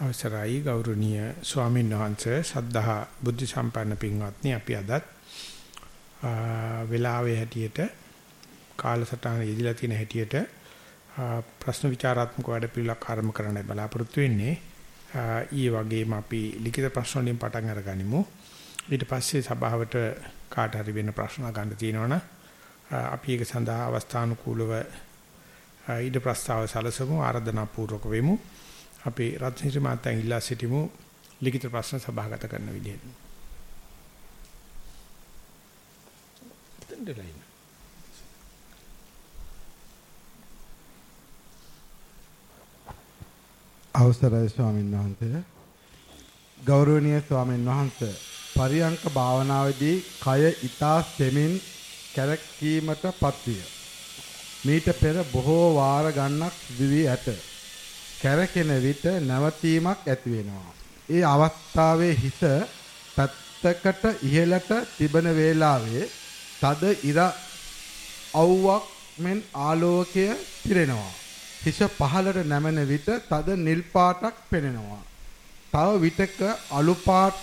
අවසරයි ගෞරවනීය ස්වාමීන් වහන්සේ සද්ධා බුද්ධ සම්පන්න පින්වත්නි අපි අදත් වෙලාවේ හැටියට කාලසටහන යෙදিলা තියෙන හැටියට ප්‍රශ්න විචාරාත්මක වැඩපිළිවෙලක් ආරම්භ කරන්න බලාපොරොත්තු වෙන්නේ. ඊයේ වගේම අපි ලිඛිත ප්‍රශ්න වලින් පටන් අරගනිමු. ඊට පස්සේ සභාවට කාට හරි වෙන ප්‍රශ්න ගන්න තියෙනවනම් අපි ඒක සඳහා අවස්ථානුකූලව ඊට ප්‍රස්තාව සැලසමු ආරාධනා පූර්වක වෙමු. අපි රත්නසිරි මාතන් ඉල්ලා සිටිමු ලිඛිත ප්‍රශ්න සභාගත කරන විදිහට. අවසරයි ස්වාමීන් වහන්සේ ගෞරවනීය ස්වාමීන් වහන්සේ පරියංක භාවනාවේදී කය ඊතා සෙමින් කැරකීමටපත් විය. මීට පෙර බොහෝ වාර ගණනක් සිදු වී ඇත. කැරකෙන විට නැවතීමක් ඇති වෙනවා. ඒ අවස්ථාවේ හිස පැත්තකට ඉහළට තිබෙන වේලාවේ තද ඉර අවුවක් මෙන් ආලෝකය පිරෙනවා. හිස පහළට නැමෙන විට තද නිල් පාටක් පෙනෙනවා. තව විටක අලු පාට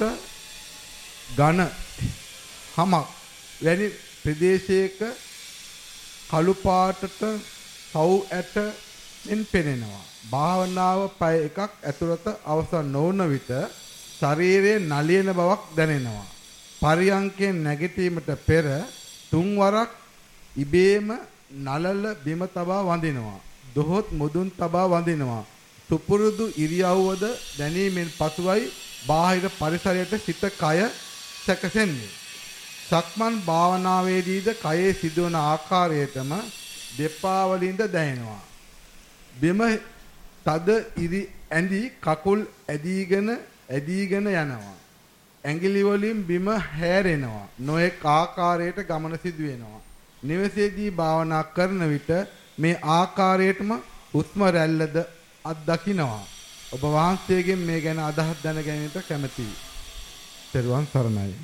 ඝන හමක් වැනි ප්‍රදේශයක කළු පාටට සව් ඇට මෙන් පෙනෙනවා. භාවනාව පය එකක් ඇතුළත අවසන් නොවන විට ශරීරයේ නලියන බවක් දැනෙනවා. පරියංකයෙන් නැගිටීමට පෙර තුන්වරක් ඉබේම නලල බිම තබා වඳිනවා. දොහොත් මුදුන් තබා වඳිනවා. සුපුරුදු ඉරියව්වද දැනීමෙන් පසුවයි බාහිර පරිසරයට සිත කය සැකසෙන්නේ. සක්මන් භාවනාවේදීද කයේ සිදුවන ආකාරයටම දෙපා වලින්ද දැනෙනවා. බිම තද ඉරි ඇඳි කකුල් ඇදීගෙන ඇදීගෙන යනවා. ඇඟිලි වලින් බිම හැරෙනවා. නොඑක ආකාරයට ගමන සිදු වෙනවා. නිවසේදී භාවනා කරන විට මේ ආකාරයටම හුස්ම රැල්ලද අත්දකින්නවා. ඔබ වහන්සේගෙන් මේ ගැන අදහස් දැන ගැනීමට කැමැතියි. ත්වන් සරණයි.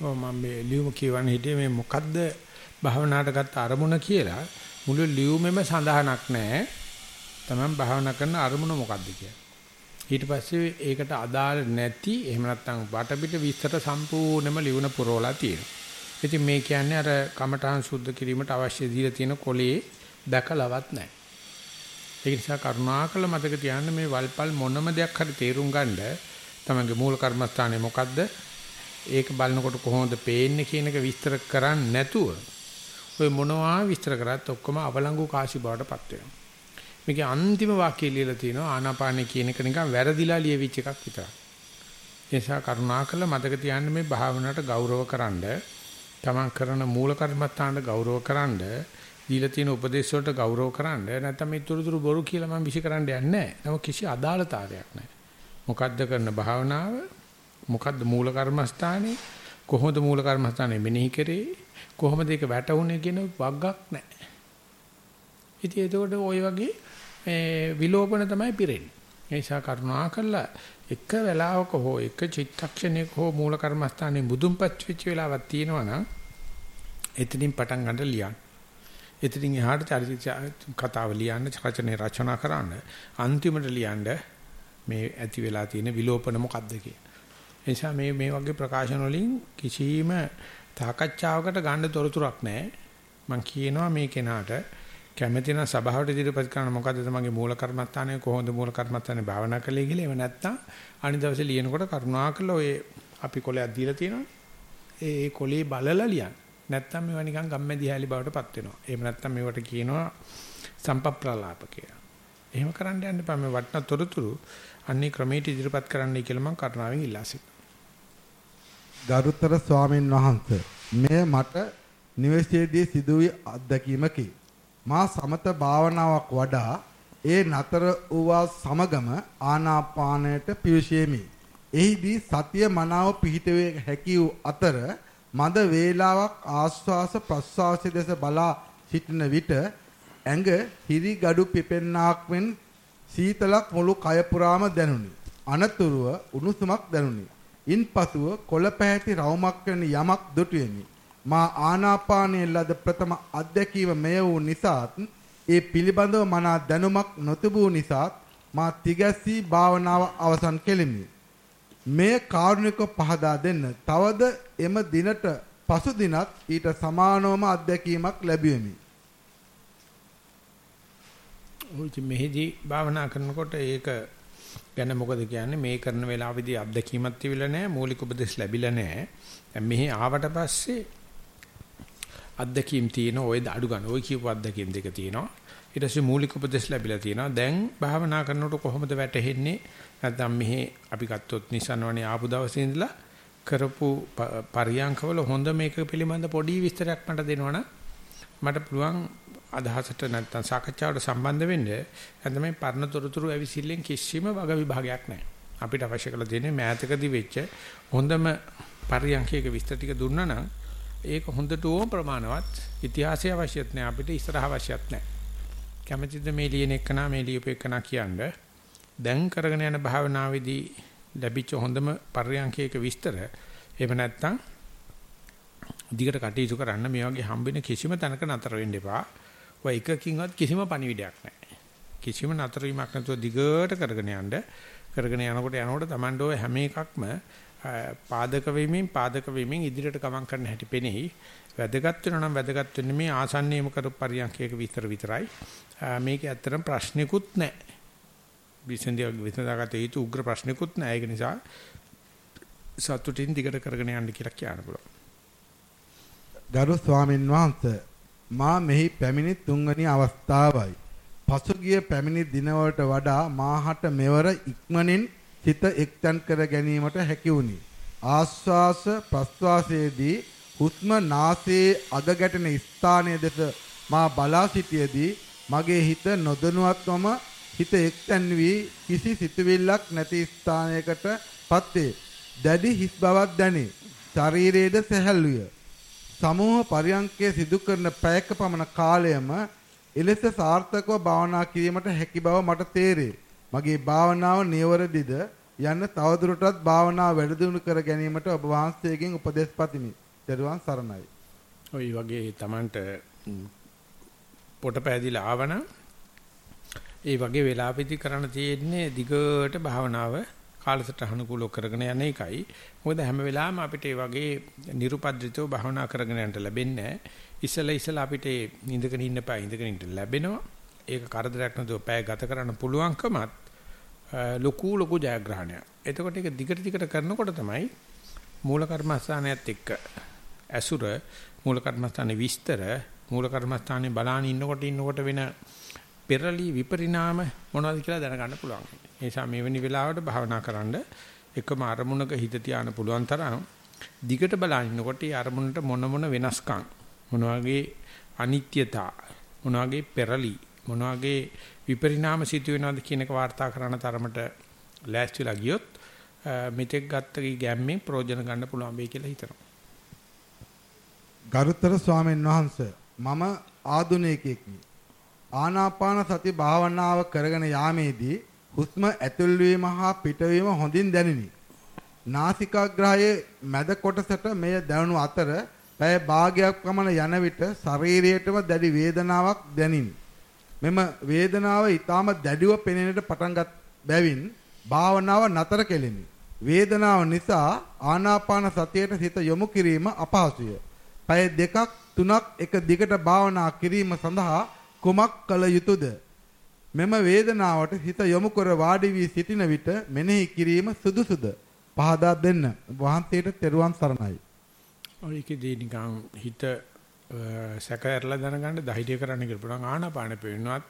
ඔව් මම මේ ලියුම කියවන්න හිටියේ මේ මොකද්ද භාවනාවට ගත්ත අරමුණ කියලා මුළු ලියුමෙම සඳහනක් නැහැ. තමන් භාවනා කරන අරමුණ මොකද්ද කියලා. ඊට පස්සේ ඒකට අදාළ නැති එහෙම නැත්නම් වටපිට විස්තර සම්පූර්ණයෙන්ම ලියුණ පුරවලා තියෙනවා. ඉතින් මේ කියන්නේ අර කමඨාන් සුද්ධ කිරීමට අවශ්‍ය දීලා තියෙන කොලේ දැකලවත් නැහැ. ඒ නිසා කරුණාකර මතක තියාගන්න මේ වල්පල් මොනම දෙයක් හරි තේරුම් ගන්න තමන්ගේ මූල කර්මස්ථානේ මොකද්ද? ඒක බලනකොට කොහොමද පේන්නේ කියන එක විස්තර කරන්නේ නැතුව ඔය මොනවා විස්තර කරත් ඔක්කොම අවලංගු කාශි බවටපත් වෙනවා. මේකේ අන්තිම වාක්‍යය ලියලා තියෙනවා ආනාපානෙ කියන එක නිකන් වැරදිලා ලියවිච්ච එකක් විතරයි. ඒ නිසා කරුණාකරලා මතක තියාගන්න මේ භාවනාවට ගෞරවකරනද තමන් කරන මූල කර්මස්ථානට ගෞරවකරනද දීලා තියෙන උපදේශ වලට ගෞරවකරනද නැත්නම් මේ තුරුතුරු බොරු කියලා මම විශ්ි කරන්න යන්නේ නැහැ. නම කිසි අදාළතාවයක් නැහැ. මොකද්ද කරන භාවනාව? මොකද්ද මූල කර්මස්ථානේ? කොහොමද මූල කර්මස්ථානේ මෙනෙහි කරේ? කොහොමද ඒක වැටුනේ කියන වග්ගක් නැහැ. ඉතින් ඒකට ওই වගේ මේ විලෝපන තමයි පිරෙන්නේ. ඒ නිසා කරුණා කළා එක වෙලාවක හෝ එක චිත්තක්ෂණයක හෝ මූල කර්මස්ථානයේ මුදුන්පත් වෙච්ච වෙලාවක් තියෙනවා නම් එතනින් පටන් ගන්න ලියන්න. එතනින් එහාට චරිත කතාව ලියන්න, රචනය රචනා කරන්න. අන්තිමට ලියන්න මේ ඇති වෙලා තියෙන විලෝපන මොකද්ද කියලා. ඒ නිසා මේ මේ වගේ ප්‍රකාශන වලින් කිසිම තාකච්ඡාවකට ගන්න තොරතුරක් නැහැ. මම කියනවා මේ කෙනාට කැමැති නම් සභාවට ඉදිරිපත් කරන මොකද්ද තමන්ගේ මූල කර්මස්ථානය? කොහොමද මූල කර්මස්ථානේ භාවනා කළේ කියලා? එහෙම නැත්නම් අනිත් දවසේ ලියනකොට කරුණාකරලා ඔය අපි කොලයක් දීලා තියෙනවා. ඒ කොලේ බලලා ලියන්න. නැත්නම් මේවා නිකන් ගම්මැදි හැලි බවටපත් වෙනවා. එහෙම නැත්නම් මේවට කියනවා සම්පප්‍රලාප කියලා. එහෙම කරන්න යන්න එපා. මේ වටන තොරතුරු අන්නේ ක්‍රමයට ඉදිරිපත් කරන්නයි කියලා මම කරුණාවෙන් ඉල්ලා සිටිනවා. ගරුතර ස්වාමින් වහන්සේ මෙය මට නිවසේදී සිදුවී අත්දැකීමකි. මා සමත භාවනාවක් වඩා ඒ නතර වූවා සමගම ආනාපානයට පිවිසෙමි. එහිදී සතිය මනාව පිහිටුවේ හැකි වූ අතර මද වේලාවක් ආස්වාස ප්‍රස්වාස දෙස බලා සිටින විට ඇඟ හිරි gadu පිපෙන්නාක් මෙන් සීතලක් මුළු කය පුරාම දැනුනි. අනතුරුව උණුසුමක් දැනුනි. ඉන්පසුව කොළ පැහැති රවුමක් වැනි යමක් දුටුවෙමි. මා ආනාපානයේ ලද ප්‍රථම අත්දැකීම මෙය වූ නිසාත් ඒ පිළිබඳව මනා දැනුමක් නොතිබූ නිසාත් මා තිගැස්සී භාවනාව අවසන් කෙලිමි. මේ කාරුණික පහදා දෙන්න. තවද එම දිනට පසු දිනත් ඊට සමානවම අත්දැකීමක් ලැබුවෙමි. ඔය මෙහිදී භාවනා කරනකොට ඒක ගැන මොකද කියන්නේ මේ කරන වෙලාවේදී අත්දැකීමක් තිබිලා නැහැ මූලික උපදෙස් ලැබිලා නැහැ. දැන් මෙහි ආවට පස්සේ අත්දැකීම් තියෙන ඔය අඩු ගන්න ඔය කියපු අත්දැකීම් දෙක තියෙනවා. ඊට පස්සේ මූලික උපදෙස් ලැබිලා තියෙනවා. දැන් භාවනා කරනකොට කොහොමද වැටහෙන්නේ? නැත්නම් මෙහි අපි ගත්තොත් නිසන්වනේ ආපු දවසේ ඉඳලා කරපු පරියංකවල හොඳ මේක පිළිබඳ පොඩි විස්තරයක් මට දෙනවනම් මට පුළුවන් අදහසට නැත්නම් සාකච්ඡාවට සම්බන්ධ වෙන්න නැත්නම් මේ පරණ තොරතුරු ඇවිසිල්ලෙන් කිසිම වග විභාගයක් නැහැ. අපිට අවශ්‍ය කරලා තියෙන්නේ මෑතකදී වෙච්ච හොඳම පරියන්කයක විස්තර ටික දුන්නා නම් ඒක හොඳට ඕම ප්‍රමාණවත් ඉතිහාසය අවශ්‍යත් නැහැ අපිට ඉස්සරහ අවශ්‍යත් නැහැ. කැමැතිද මේ ලියන එකනා මේ ලියපු එකනා කියන්නේ දැන් කරගෙන යන භාවනාවේදී ලැබිච්ච හොඳම පරියන්කයක විස්තර එහෙම නැත්නම් දිගට කටයුතු කරන්න මේ වගේ හම්බෙන කිසිම තැනක නතර වෙන්න එපා. ඔය එකකින්වත් කිසිම පණිවිඩයක් නැහැ. කිසිම නතර වීමක් නැතුව දිගට කරගෙන යන්න කරගෙන යනකොට යනකොට Tamando හැම එකක්ම පාදක වෙමින් පාදක වෙමින් ඉදිරියට ගමන් කරන්න හැටි පෙනෙහි වැදගත් වෙනවා නම් වැදගත් වෙන්නේ මේ ආසන්නයේම කරු පරියන්කයක විතර විතරයි. මේක ඇත්තටම ප්‍රශ්නිකුත් නැහැ. විසඳිය විසඳාගත යුතු උග්‍ර ප්‍රශ්නිකුත් නැහැ. ඒක නිසා සතුටින් දිගට කරගෙන යන්න කියලා කියන්න පුළුවන්. ගරු ස්වාමින් වහන්සේ මා මෙහි පැමිණි තුන්වැනි අවස්ථාවයි. පසුගිය පැමිණි දිනවලට වඩා මාහට මෙවර ඉක්මනින් සිත එක්තන් කර ගැනීමට හැකි වුණි. ආශ්වාස ප්‍රශ්වාසයේදී හුස්ම නාසයේ අග ගැටෙන ස්ථානයේ දෙස මා බලා සිටියේදී මගේ හිත නොදැනුවත්වම හිත එක්තන් වී කිසි සිතුවිල්ලක් නැති ස්ථානයකට පත්වේ. දැඩි හිස් බවක් දැනේ. ශරීරයේද සැහැල්ලුය. සමූහ පරියන්කය සිදු කරන පැයක පමණ කාලයම එලෙස සාර්ථකව භාවනා කිරීමට හැකි බව මට තේරේ. මගේ භාවනාව නියවරදිද යන්න තවදුරටත් භාවනාව වැඩිදියුණු කර ගැනීමට ඔබ වහන්සේගෙන් උපදෙස් පතිමි. ත්වන් සරණයි. ඔය වගේ Tamanට පොට පෑදිලා ආවනම් ඒ වගේ වෙලාවෙදි කරන්න තියෙන්නේ දිගට භාවනාව කාලසටහන කුලව කරගෙන යන එකයි. මොකද හැම වෙලාවෙම අපිට මේ වගේ nirupadritaව භාවනා කරගෙන යන්න ලැබෙන්නේ ඉස්සලා ඉස්සලා අපිට ඉඳගෙන ඉන්න පය ඉඳගෙන ඉන්න ලැබෙනවා. ඒක කරදරයක් නැතුව පැය ගත කරන්න පුළුවන්කමත් ලොකු ලොකු ජයග්‍රහණයක්. එතකොට ඒක දිගට දිගට කරනකොට තමයි මූල කර්මස්ථානයත් එක්ක ඇසුර මූල කර්මස්ථානේ විස්තර මූල කර්මස්ථානේ බලාන ඉන්නකොට ඉන්නකොට වෙන පෙරලි විපරිණාම මොනවද කියලා දැනගන්න පුළුවන්. ඒ නිසා මෙවැනි වෙලාවට භාවනා කරන්න එකම අරමුණක හිත තියාන්න පුළුවන් තරම් දිගට බලනකොට ඒ අරමුණට මොන මොන වෙනස්කම් මොන වගේ අනිත්‍යතා මොන වගේ පෙරලි මොන වගේ විපරිණාම සිදු වෙනවද කියන එක වාර්තා කරන තරමට ලෑස්තිලා ගියොත් මෙතෙක් ගත්ත ගැම්මෙන් ප්‍රයෝජන ගන්න පුළුවන් වෙයි කියලා හිතනවා. ගරුතර ස්වාමීන් වහන්සේ මම ආදුනිකයෙක්නි. ආනාපාන සති භාවනාව කරගෙන යාමේදී හුස්ම ඇතුල් වීම හා පිටවීම හොඳින් දැනිනි. නාසිකාග්‍රහයේ මැද කොටසට මෙය දැනුණු අතර පැය භාගයක් පමණ යන විට ශරීරයටම දැඩි වේදනාවක් දැනිනි. මෙම වේදනාව ඊටාම දැඩිව පෙනෙන්නට පටන්ගත් බැවින් භාවනාව නතර කෙලිමි. වේදනාව නිසා ආනාපාන සතියට හිත යොමු කිරීම අපහසුය. පැය දෙකක් තුනක් එක දිගට භාවනා කිරීම සඳහා කුමක් කළ යුතුද? මෙම වේදනාවට හිත යොමු කර වාඩි වී සිටින විට මෙනෙහි කිරීම සුදුසුද? පහදා දෙන්න. වහන්සේට තෙරුවන් සරණයි. ඔයකදී නිකන් හිත සැකයරලා දැනගන්න ධෛර්ය කරන්න කියලා පුළුවන් ආනාපාන පේනවත්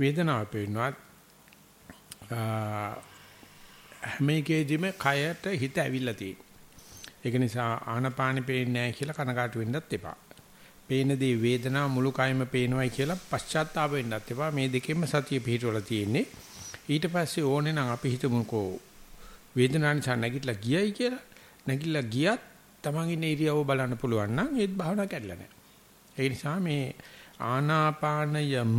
වේදනාව පේනවත් හැම එකේදීම කයට හිත ඇවිල්ලා තියෙනවා. ඒක නිසා ආනාපානෙ පේන්නේ නැහැ කියලා කනකාටු වෙන්නත් එපා. පේන දේ වේදනාව මුළු කයම පේනවයි කියලා පශ්චාත්තාප වෙන්නත් එපා. මේ දෙකෙන්ම සතිය පිහිටවල තියෙන්නේ. ඊට පස්සේ ඕනේ නම් අපි හිතමුකෝ වේදනාව නිසා නැගිටලා ගියයි කියලා. නැගිටලා ගියත් Taman ඉන්නේ ඉරියව්ව බලන්න පුළුවන් නම් ඒත් භාවනා කැඩලා නැහැ. ඒ නිසා මේ ආනාපානයම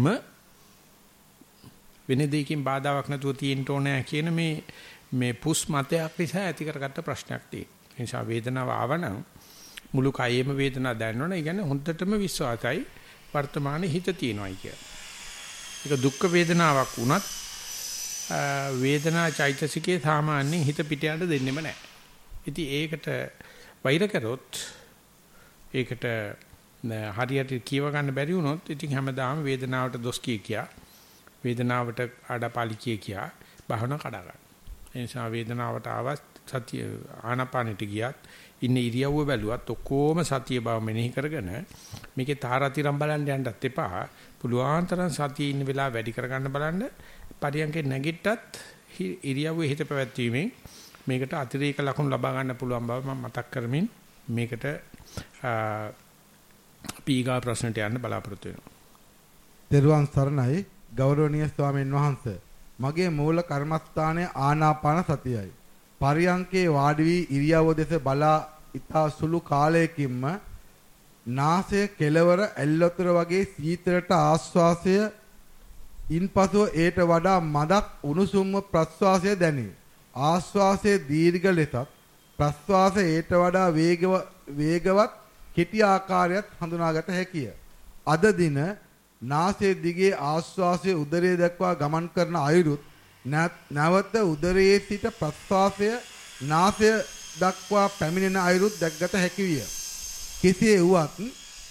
වෙන දෙයකින් බාධාවක් නැතුව තියෙන්න ඕනේ කියන මේ මේ පුස් මතයක් නිසා ඇති කරගත්ත ප්‍රශ්නයක් තියෙනවා. ඒ නිසා වේදනාව ආවනම් මුළු කයෙම වේදනාවක් දැනෙනවනේ. ඒ කියන්නේ හොඳටම විශ්වාසයි වර්තමානයේ හිත තියෙනවායි කිය. ඒක දුක් වේදනාවක් වුණත් වේදනා චෛතසිකේ සාමාන්‍යයෙන් හිත පිට යන්න දෙන්නෙම නැහැ. ඉතින් ඒකට වෛර කරොත් ඒකට හරියට කියව ගන්න බැරි වුණොත් ඉතින් හැමදාම වේදනාවට දොස් කිය කියා වේදනාවට ආඩපාලි කිය කියා භවන කඩා ගන්න. ඒ නිසා වේදනාවට ආවත් සතිය ආනාපානෙට ගියත් ඉන්නේ ඉරියව්ව බැලුවත් ඔක්කොම සතිය බව මෙනෙහි කරගෙන මේකේ තාරතිරම් බලන්න යන්නත් එපා. පුළුවන් තරම් සතියේ ඉන්න වෙලාව වැඩි කරගන්න බලන්න. පරියන්කේ නැගිට්ටත් ඉරියව්වේ හිත පැවැත්වීමෙන් මේකට අතිරේක ලකුණු ලබා ගන්න පුළුවන් බව මම මතක් කරමින් මේකට පීගා ප්‍රශ්නට යන්න බලාපොරොත්තු වෙනවා. දේරුවන් සරණයි ගෞරවනීය ස්වාමීන් වහන්සේ. මගේ මූල කර්මස්ථානය ආනාපාන සතියයි. පරියංකේ වාඩි වී ඉරියව්ව දෙස බලා ඉතා සුළු කාලයකින්ම නාසය කෙලවර ඇල්ලතර වගේ සීතලට ආශ්වාසය ඉන්පසුව ඒට වඩා මදක් උණුසුම්ව ප්‍රශ්වාසය දැනේ. ආශ්වාසයේ දීර්ඝ ලෙසත් ප්‍රශ්වාසය ඒට වඩා වේගවත් කෙටි ආකාරයත් හඳුනාගත හැකිය. අද දින නාසයේ දිගේ ආශ්වාසයේ උදරයේ දක්වා ගමන් කරන අයුරුත් නැවත උදරයේ සිට ප්‍රශ්වාසය නාසය දක්වා පැමිණෙන අයුරුත් දැක්ගත හැකි විය. කෙසේ වුවත්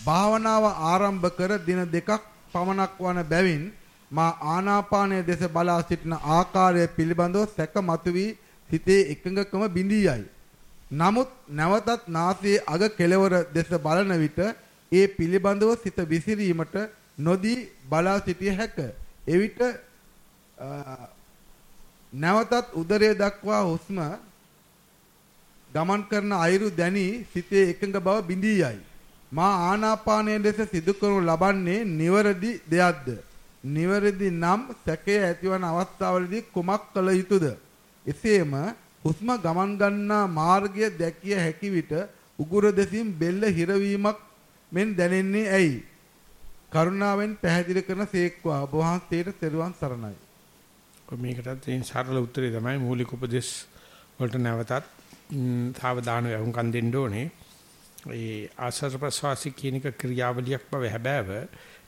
භාවනාව ආරම්භ කර දින දෙකක් පමණක් වන බැවින් මා ආනාපානය දෙස බලා සිටින ආකාරය පිළිබඳව සැක මතුවී සිතේ එකඟකම බිඳී නමුත් නැවතත් නාසයේ අග කෙළවර දෙස බලන විට ඒ පිළිබඳව සිත විසිරීමට නොදී බලා සිටිය හැක. එවිට නැවතත් උදරය දක්වා හුස්ම ගමන් කරන අයුරු දැනි සිතේ එකඟ බව බිඳී යයි. මා ආනාපානයේ ලෙස සිදු කරනු ලබන්නේ නිවරදි දෙයක්ද? නිවරදි නම් සැකය ඇතිවන අවස්ථාවලදී කුමක් කළ යුතුද? එසේම හුස්ම ගමන් ගන්නා මාර්ගය දැකිය හැකි විට උගුර දෙසින් බෙල්ල හිරවීමක් මෙන් දැනෙන්නේ ඇයි? කරුණාවෙන් පැහැදිලි කරන සේක්වා ඔබ වහන්සේට තෙරුවන් සරණයි. මේකටත් තියෙන සරල උත්තරේ තමයි මූලික උපදේශ වලට නැවතත් සාවධානව වුන්කන් දෙන්න ඕනේ. ඒ ආශ්‍රව ප්‍රසවාසී කියන එක ක්‍රියාවලියක් බව හැබෑව.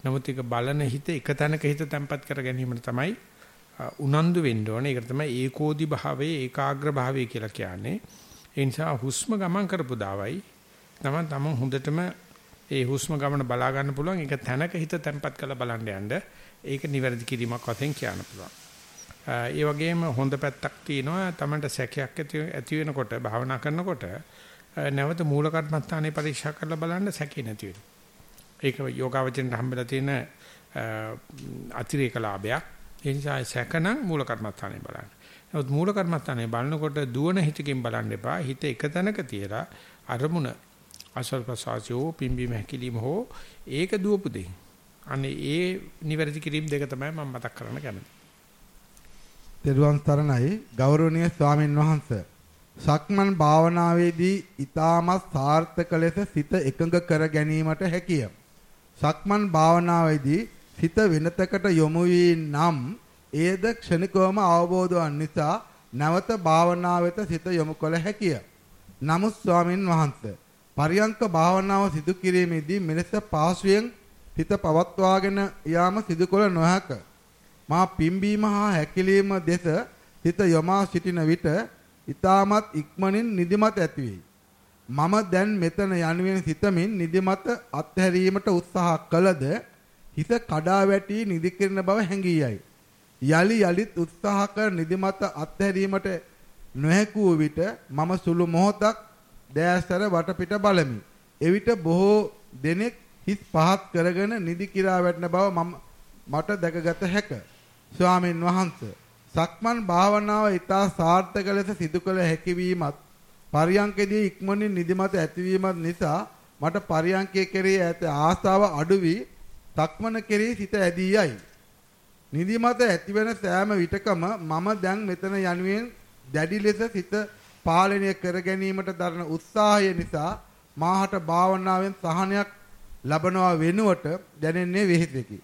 නමුත් ඒක බලන හිත එක තැනක හිත තැම්පත් කර ගැනීමට තමයි උනන්දු වෙන්න ඕනේ. ඒකට තමයි ඒකෝදි භාවයේ ඒකාග්‍ර භාවය කියලා කියන්නේ. ඒ නිසා හුස්ම ගමන් කරපු දාවයි තමයි තම හොඳටම ඒ හුස්ම ගමන බලා ගන්න පුළුවන්. ඒක තැනක හිත තැම්පත් කරලා බලන්න යන්න. ඒක නිවැරදි කිරීමක් වශයෙන් කියන්න පුළුවන්. ඒ වගේම හොඳ පැත්තක් තියෙනවා තමන්ට සැකයක් ඇති වෙනකොට භාවනා කරනකොට නැවත මූල කර්මස්ථානේ පරීක්ෂා කරලා බලන්න සැකේ නැති වෙනවා. ඒක යෝගාවචරයට හම්බෙලා තියෙන අතිරේක ලාභයක්. ඒ නිසා සැකනම් මූල කර්මස්ථානේ බලන්න. නමුත් මූල කර්මස්ථානේ බලනකොට දුවන හිතකින් බලන්න එපා. හිත එක තැනක තියලා අරමුණ අසල් ප්‍රසාසියෝ පිම්බීම හැකිලිම හෝ ඒක දුවපු දෙයි. අනේ ඒ නිවැරදි කිරීම දෙක තමයි මම මතක් කරන්න කැමතියි. තෙරුවන් සරණයි ගෞරවනීය ස්වාමින් වහන්සේ. සක්මන් භාවනාවේදී ඊටමත් සාර්ථක ලෙස සිත එකඟ කර ගැනීමට හැකිය. සක්මන් භාවනාවේදී සිත වෙනතකට යොමු නම් එයද ක්ෂණිකවම අවබෝධ වන් නිසා නැවත භාවනාව වෙත සිත යොමු කළ හැකිය. නමුත් ස්වාමින් වහන්සේ පරියංක භාවනාව සිදු කිරීමේදී මෙලෙස පාසුවෙන් හිත පවත්වාගෙන යාම සිදු කළ නොහැක. මා පිම්බීම හා හැකිලීම දෙස හිත යොමා සිටින විට ඊටමත් ඉක්මනින් නිදිමත ඇති වෙයි. මම දැන් මෙතන යනුවෙන් සිතමින් නිදිමත අත්හැරීමට උත්සාහ කළද හිත කඩා වැටි නිදි කිරන බව හැඟී යයි. යලි යලිත් උත්සාහ කර නිදිමත අත්හැරීමට නොහැකූ විට මම සුළු මොහොතක් දෑසර වටපිට බලමි. එවිට බොහෝ දෙනෙක් හිස් පහත් කරගෙන නිදි කිරා වැටෙන බව මම මට දැකගත හැකිය. ස්වාමීන් වහන්සේ සක්මන් භාවනාව ඊටා සාර්ථක ලෙස සිදු කළ හැකි වීමත් පරියංකේදී ඉක්මනින් නිදිමත ඇතිවීමත් නිසා මට පරියංකයේ කෙරෙහි ඇත ආසාව අඩු වී සක්මන කෙරෙහි සිත ඇදී යයි. නිදිමත ඇතිවන සෑම විටකම මම දැන් මෙතන යනුවෙන් දැඩි ලෙස සිත පාලනය කර ගැනීමට දරන උත්සාහය නිසා මාහට භාවනාවෙන් සහනයක් ලබනවා වෙනුවට දැනෙන්නේ වෙහෙසකි.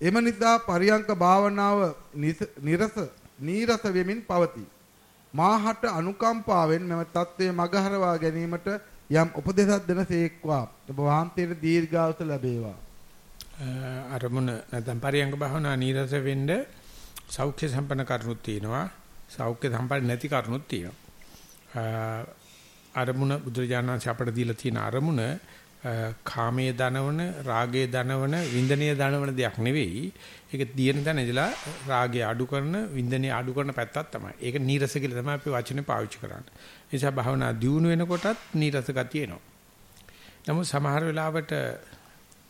එම නිසා පරියංක භාවනාව නිරස නීරස වෙමින් පවතී. මාහට අනුකම්පාවෙන් මෙම தત્ත්වය මගහරවා ගැනීමට යම් උපදේශක් දෙනසේක්වා. ඔබ වහන්සේට දීර්ඝායුෂ ලැබේවා. අරමුණ නැත්නම් පරියංග භාවනා නීරස වෙන්න සෞඛ්‍ය සම්පන්න කරුණුත් තියෙනවා. සෞඛ්‍ය සම්පන්න නැති කරුණුත් තියෙනවා. අරමුණ බුදුරජාණන් අපට දීලා තියෙන අරමුණ කාමයේ දනවන, රාගයේ දනවන, වින්දනීය දනවන දෙයක් නෙවෙයි. ඒක දියන තැන ඉඳලා රාගය අඩු කරන, වින්දනය අඩු කරන පැත්තක් තමයි. ඒක නීරස කියලා තමයි අපි වචනේ පාවිච්චි කරන්නේ. ඒ නිසා භාවනා දියුණු වෙනකොටත් නීරස ගතිය එනවා. නමුත් සමහර වෙලාවට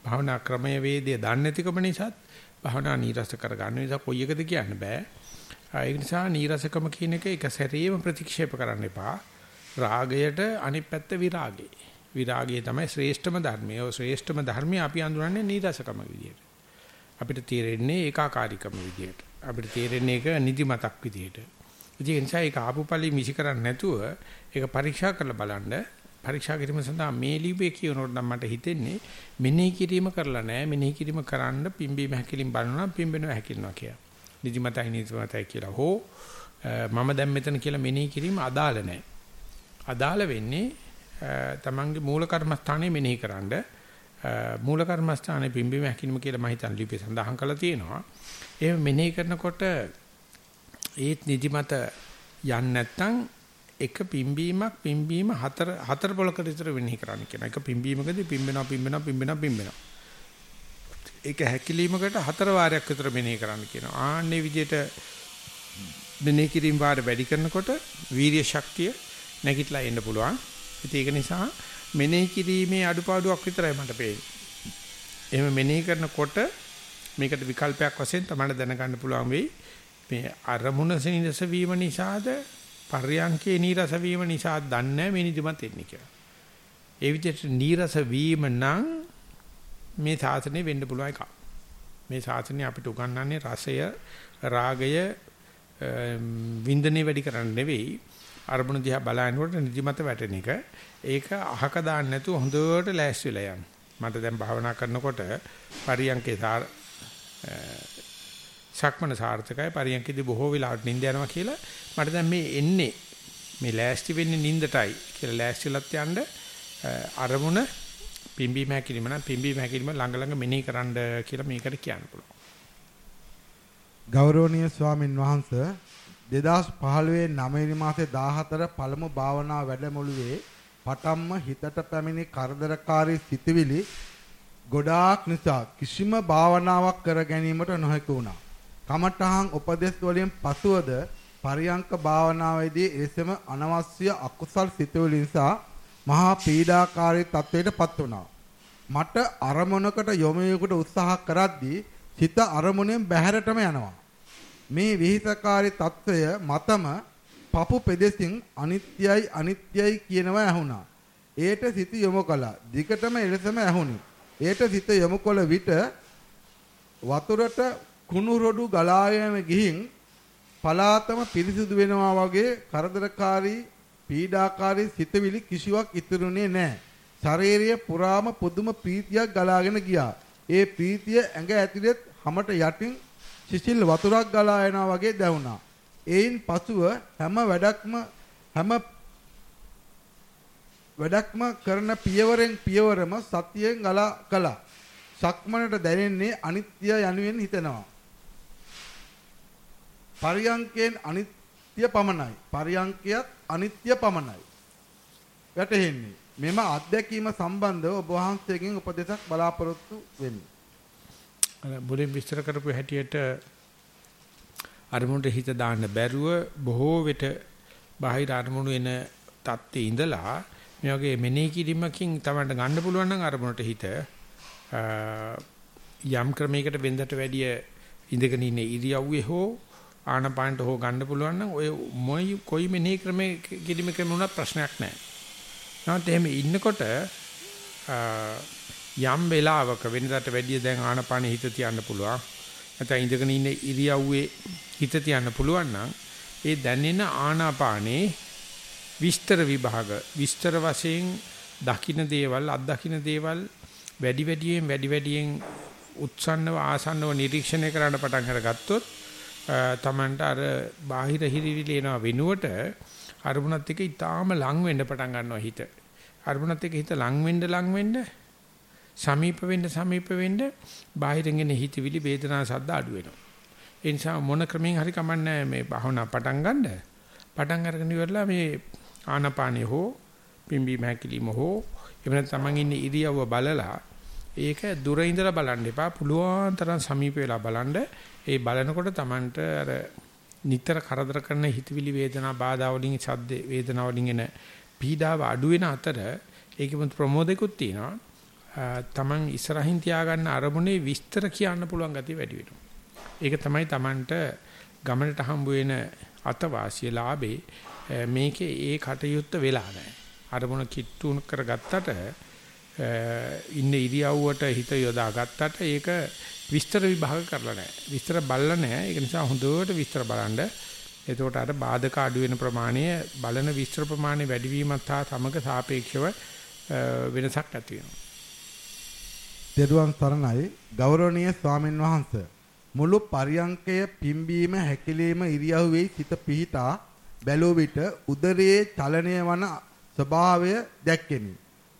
භාවනා ක්‍රමයේ වේදේ දන්නේ නැතිකම නිසාත් භාවනා නීරස කරගන්න නිසා කොයි එකද කියන්න බෑ. ඒ නිසා නීරසකම කියන එක එක සැරේම ප්‍රතික්ෂේප කරන්න එපා. රාගයට අනිත් පැත්ත විරාගය. විරාගය තමයි ශ්‍රේෂ්ඨම ධර්මය. ඔය ශ්‍රේෂ්ඨම ධර්මය අපි අඳුරන්නේ නීරසකම විදියට. අපිට තේරෙන්නේ ඒකාකාරීකම විදියට. අපිට තේරෙන්නේ ඒක නිදිමතක් විදියට. ඒ නිසා ඒක ආපුපලි මිසි කරන්නේ නැතුව ඒක පරීක්ෂා කරලා බලන්න පරීක්ෂා කිරීම සඳහා මේ ලිපේ කියනකොට නම් මට හිතෙන්නේ මෙනෙහි කිරීම කරලා නැහැ මෙනෙහි කිරීම කරන්න පිම්බීම හැකිලින් බලනවා පිම්බෙනවා හැකිලනවා කියලා. නිදිමතයි නිදිමතයි කියලා හෝ මම දැන් මෙතන කියලා මෙනෙහි කිරීම අදාළ නැහැ. අදාළ වෙන්නේ තමන්ගේ මූල කර්මස්ථානයේ මෙනෙහි කරන්න මූල කර්මස්ථානයේ පිම්බීම හැකිලිම කියලා මම හිතන ලිපේ සඳහන් කරලා තියෙනවා. එහෙම මෙනෙහි කරනකොට ඒත් නිදිමත යන්නේ නැත්නම් එක පිම්බීමක් පිම්බීම හතර හතර පොලකට විතර වෙන්නේ කරන්න කියන එක. පිම්බීමකදී පිම්බෙනවා පිම්බෙනවා පිම්බෙනවා පිම්බෙනවා. ඒක හැකිලීමකට හතර වාරයක් විතර මෙනෙහි කරන්න කියනවා ආන්නේ විදිහට මෙනෙහි කිරීම වාර වැඩි කරනකොට වීර්ය ශක්තිය නැගිටලා එන්න පුළුවන්. ඉතින් ඒක නිසා මෙනෙහි කිරීමේ අඩුපාඩුවක් විතරයි මට පේන්නේ එහෙම මෙනෙහි කරනකොට මේකට විකල්පයක් වශයෙන් තමයි දැනගන්න පුළුවන් වෙයි මේ අරමුණ සිනිදස වීම නිසාද පර්යංකේ නීරස වීම නිසා දන්නේ මේ නිදිමත එන්නේ කියලා. ඒ විදිහට නීරස වීම නම් මේ සාසනේ වෙන්න පුළුවන් එකක්. මේ සාසනේ අපිට උගන්වන්නේ රසය, රාගය වින්දනේ වැඩි කරන්න නෙවෙයි. අරමුණ දිහා බලනකොට නිදිමත වැටෙන එක. ඒක අහක දාන්න නැතුව හොඳට ලෑස්ති වෙලා යන්න. මට දැන් භාවනා කරනකොට පරියංකේ සක්මන සාර්ථකයි පරියන්කදී බොහෝ වෙලාවට නිින්ද යනවා කියලා මට දැන් මේ එන්නේ මේ ලෑස්ති වෙන්නේ නිින්දටයි කියලා ලෑස්තිලත් යන්න අරමුණ පිම්බීම හැකිලිම නම් පිම්බීම හැකිලිම ළඟ ළඟ මෙනෙහි කරන්න කියලා මේකට කියන්න පුළුවන්. ගෞරවනීය ස්වාමින් වහන්සේ 2015 9 මාසේ 14 පළමු භාවනා වැඩමුළුවේ පටම්ම හිතට පැමිණි කරදරකාරී සිතුවිලි ගොඩාක් නිසා කිසිම භාවනාවක් කර ගැනීමට නොහැකි වුණා. කමඨහං උපදේශ වලින් පසුවද පරියංක භාවනාවේදී එසම අනවශ්‍ය අකුසල් සිතුවිලි නිසා මහා පීඩාකාරී තත්වයටපත් වුණා. මට අරමුණකට යොමුවෙකුට උත්සාහ කරද්දී සිත අරමුණෙන් බැහැරටම යනවා. මේ විහිසකාරී తত্ত্বය මතම පපු පෙදෙසින් අනිත්‍යයි අනිත්‍යයි කියනවා ඇහුණා. ඒට සිත යොමු කළා. දිගටම එලෙසම ඇහුණි. ඒට සිත යොමු කළ විට වතුරට කුණු රොඩු ගලාගෙන ගිහින් පලාතම පිරිසිදු වෙනවා වගේ කරදරකාරී පීඩාකාරී සිතවිලි කිසිවක් ඉතුරුනේ නැහැ. ශාරීරිය පුරාම පුදුම ප්‍රීතියක් ගලාගෙන ගියා. ඒ ප්‍රීතිය ඇඟ ඇතුලෙත් හැමත යටින් සිසිල් වතුරක් ගලා යනවා වගේ දැනුණා. ඒයින් පසුව හැම වැඩක්ම හැම වැඩක්ම කරන පියවරෙන් පියවරම සතියෙන් ගලා කළා. සක්මනට දැනෙන්නේ අනිත්‍ය යනුවෙන් හිතෙනවා. පරියංකයෙන් අනිත්‍ය පමණයි. පරියංකයත් අනිත්‍ය පමණයි. වැටහෙන්නේ. මෙම අත්දැකීම සම්බන්ධව ඔබ වහන්සේගෙන් උපදේශක් බලාපොරොත්තු වෙමි. බුලින් විස්තර කරපු හැටියට අරමුණට හිත දාන්න බැරුව බොහෝ විට බාහිර අරමුණු එන தත්තේ ඉඳලා මේ වගේ මෙනෙහි කිරීමකින් තමයි ගන්න පුළුවන් නම් අරමුණට හිත යම් ක්‍රමයකට වෙන්දට වැඩිය ඉඳගෙන ඉන්න ඉරියව්වේ හෝ ආනපානට හෝ ගන්න පුළුවන් නම් ඔය මොයි කොයි මෙනෙහි ක්‍රමේ කිරීම ක්‍රම උනත් ප්‍රශ්නයක් නැහැ. නමුත් එහෙම ඉන්නකොට යම් වෙලාවක වෙනදාට වැඩිය දැන් ආනපානෙ හිත තියන්න පුළුවන්. නැත්නම් ඉඳගෙන ඉන්න ඉරියව්වේ හිත තියන්න පුළුවන් නම් ඒ දැනෙන ආනාපානේ විස්තර විභාග විස්තර වශයෙන් දකින්න දේවල් අත්දකින්න දේවල් වැඩි වැඩියෙන් වැඩි වැඩියෙන් උත්සන්නව ආසන්නව නිරීක්ෂණය කරන්න පටන් අරගත්තොත් තමන්ට අර බාහිර හිරිවිලි එනවා වෙනුවට අරමුණත් එක්ක ඊටාම ලං වෙන්න පටන් ගන්නවා හිත. අරමුණත් එක්ක හිත ලං වෙන්න ලං වෙන්න සමීප වෙන්න සමීප වෙන්න බාහිරින් එන හිතවිලි වේදනා සද්ද අඩු වෙනවා. ඒ නිසා මොන ක්‍රමෙන් හරි කමන්නේ මේ භාවනා පටන් ගන්න. පටන් අරගෙන ඉවරලා මේ ආනපානිය හෝ පිම්බි මහැකිලිම හෝ එහෙම නැත්නම් තමන් ඉන්නේ ඉරියව්ව බලලා ඒක දුර ඉඳලා බලන්න එපා. පුළුවන් තරම් සමීප වෙලා බලන්න. ඒ බලනකොට තමන්ට අර නිතර කරදර කරන හිතවිලි වේදනා බාධා වලින් ශබ්ද වේදනා වලින් එන පීඩාව අඩු වෙන අතර ඒකෙම ප්‍රමෝදයකුත් තියෙනවා. තමන් ඉස්සරහින් තියාගන්න අරමුණේ විස්තර කියන්න පුළුවන් ගතිය වැඩි වෙනවා. ඒක තමයි තමන්ට ගමනට හම්බ වෙන අතවාසිය ලාභේ මේකේ ඒ කටයුත්ත වෙලා නැහැ. අරමුණ කිට්ටු කරගත්තට ඉන්න ඉරියව්වට හිත යොදා ගත්තට ඒක විස්තර විභාග කරලා නැහැ. විස්තර බලලා නැහැ. ඒක නිසා හොඳට විස්තර බලන්න. එතකොට අර බාධක අඩු වෙන ප්‍රමාණය බලන විස්තර ප්‍රමාණය වැඩිවීමත් හා සමග සාපේක්ෂව වෙනසක් ඇති වෙනවා. දේරුවන් සරණයි ගෞරවනීය ස්වාමින් වහන්සේ මුළු පරියංකය පිම්බීම හැකිලිම ඉරියව්වේ සිත පිහිටා බැලුව විට උදරයේ චලනය වන ස්වභාවය දැක්කෙමි.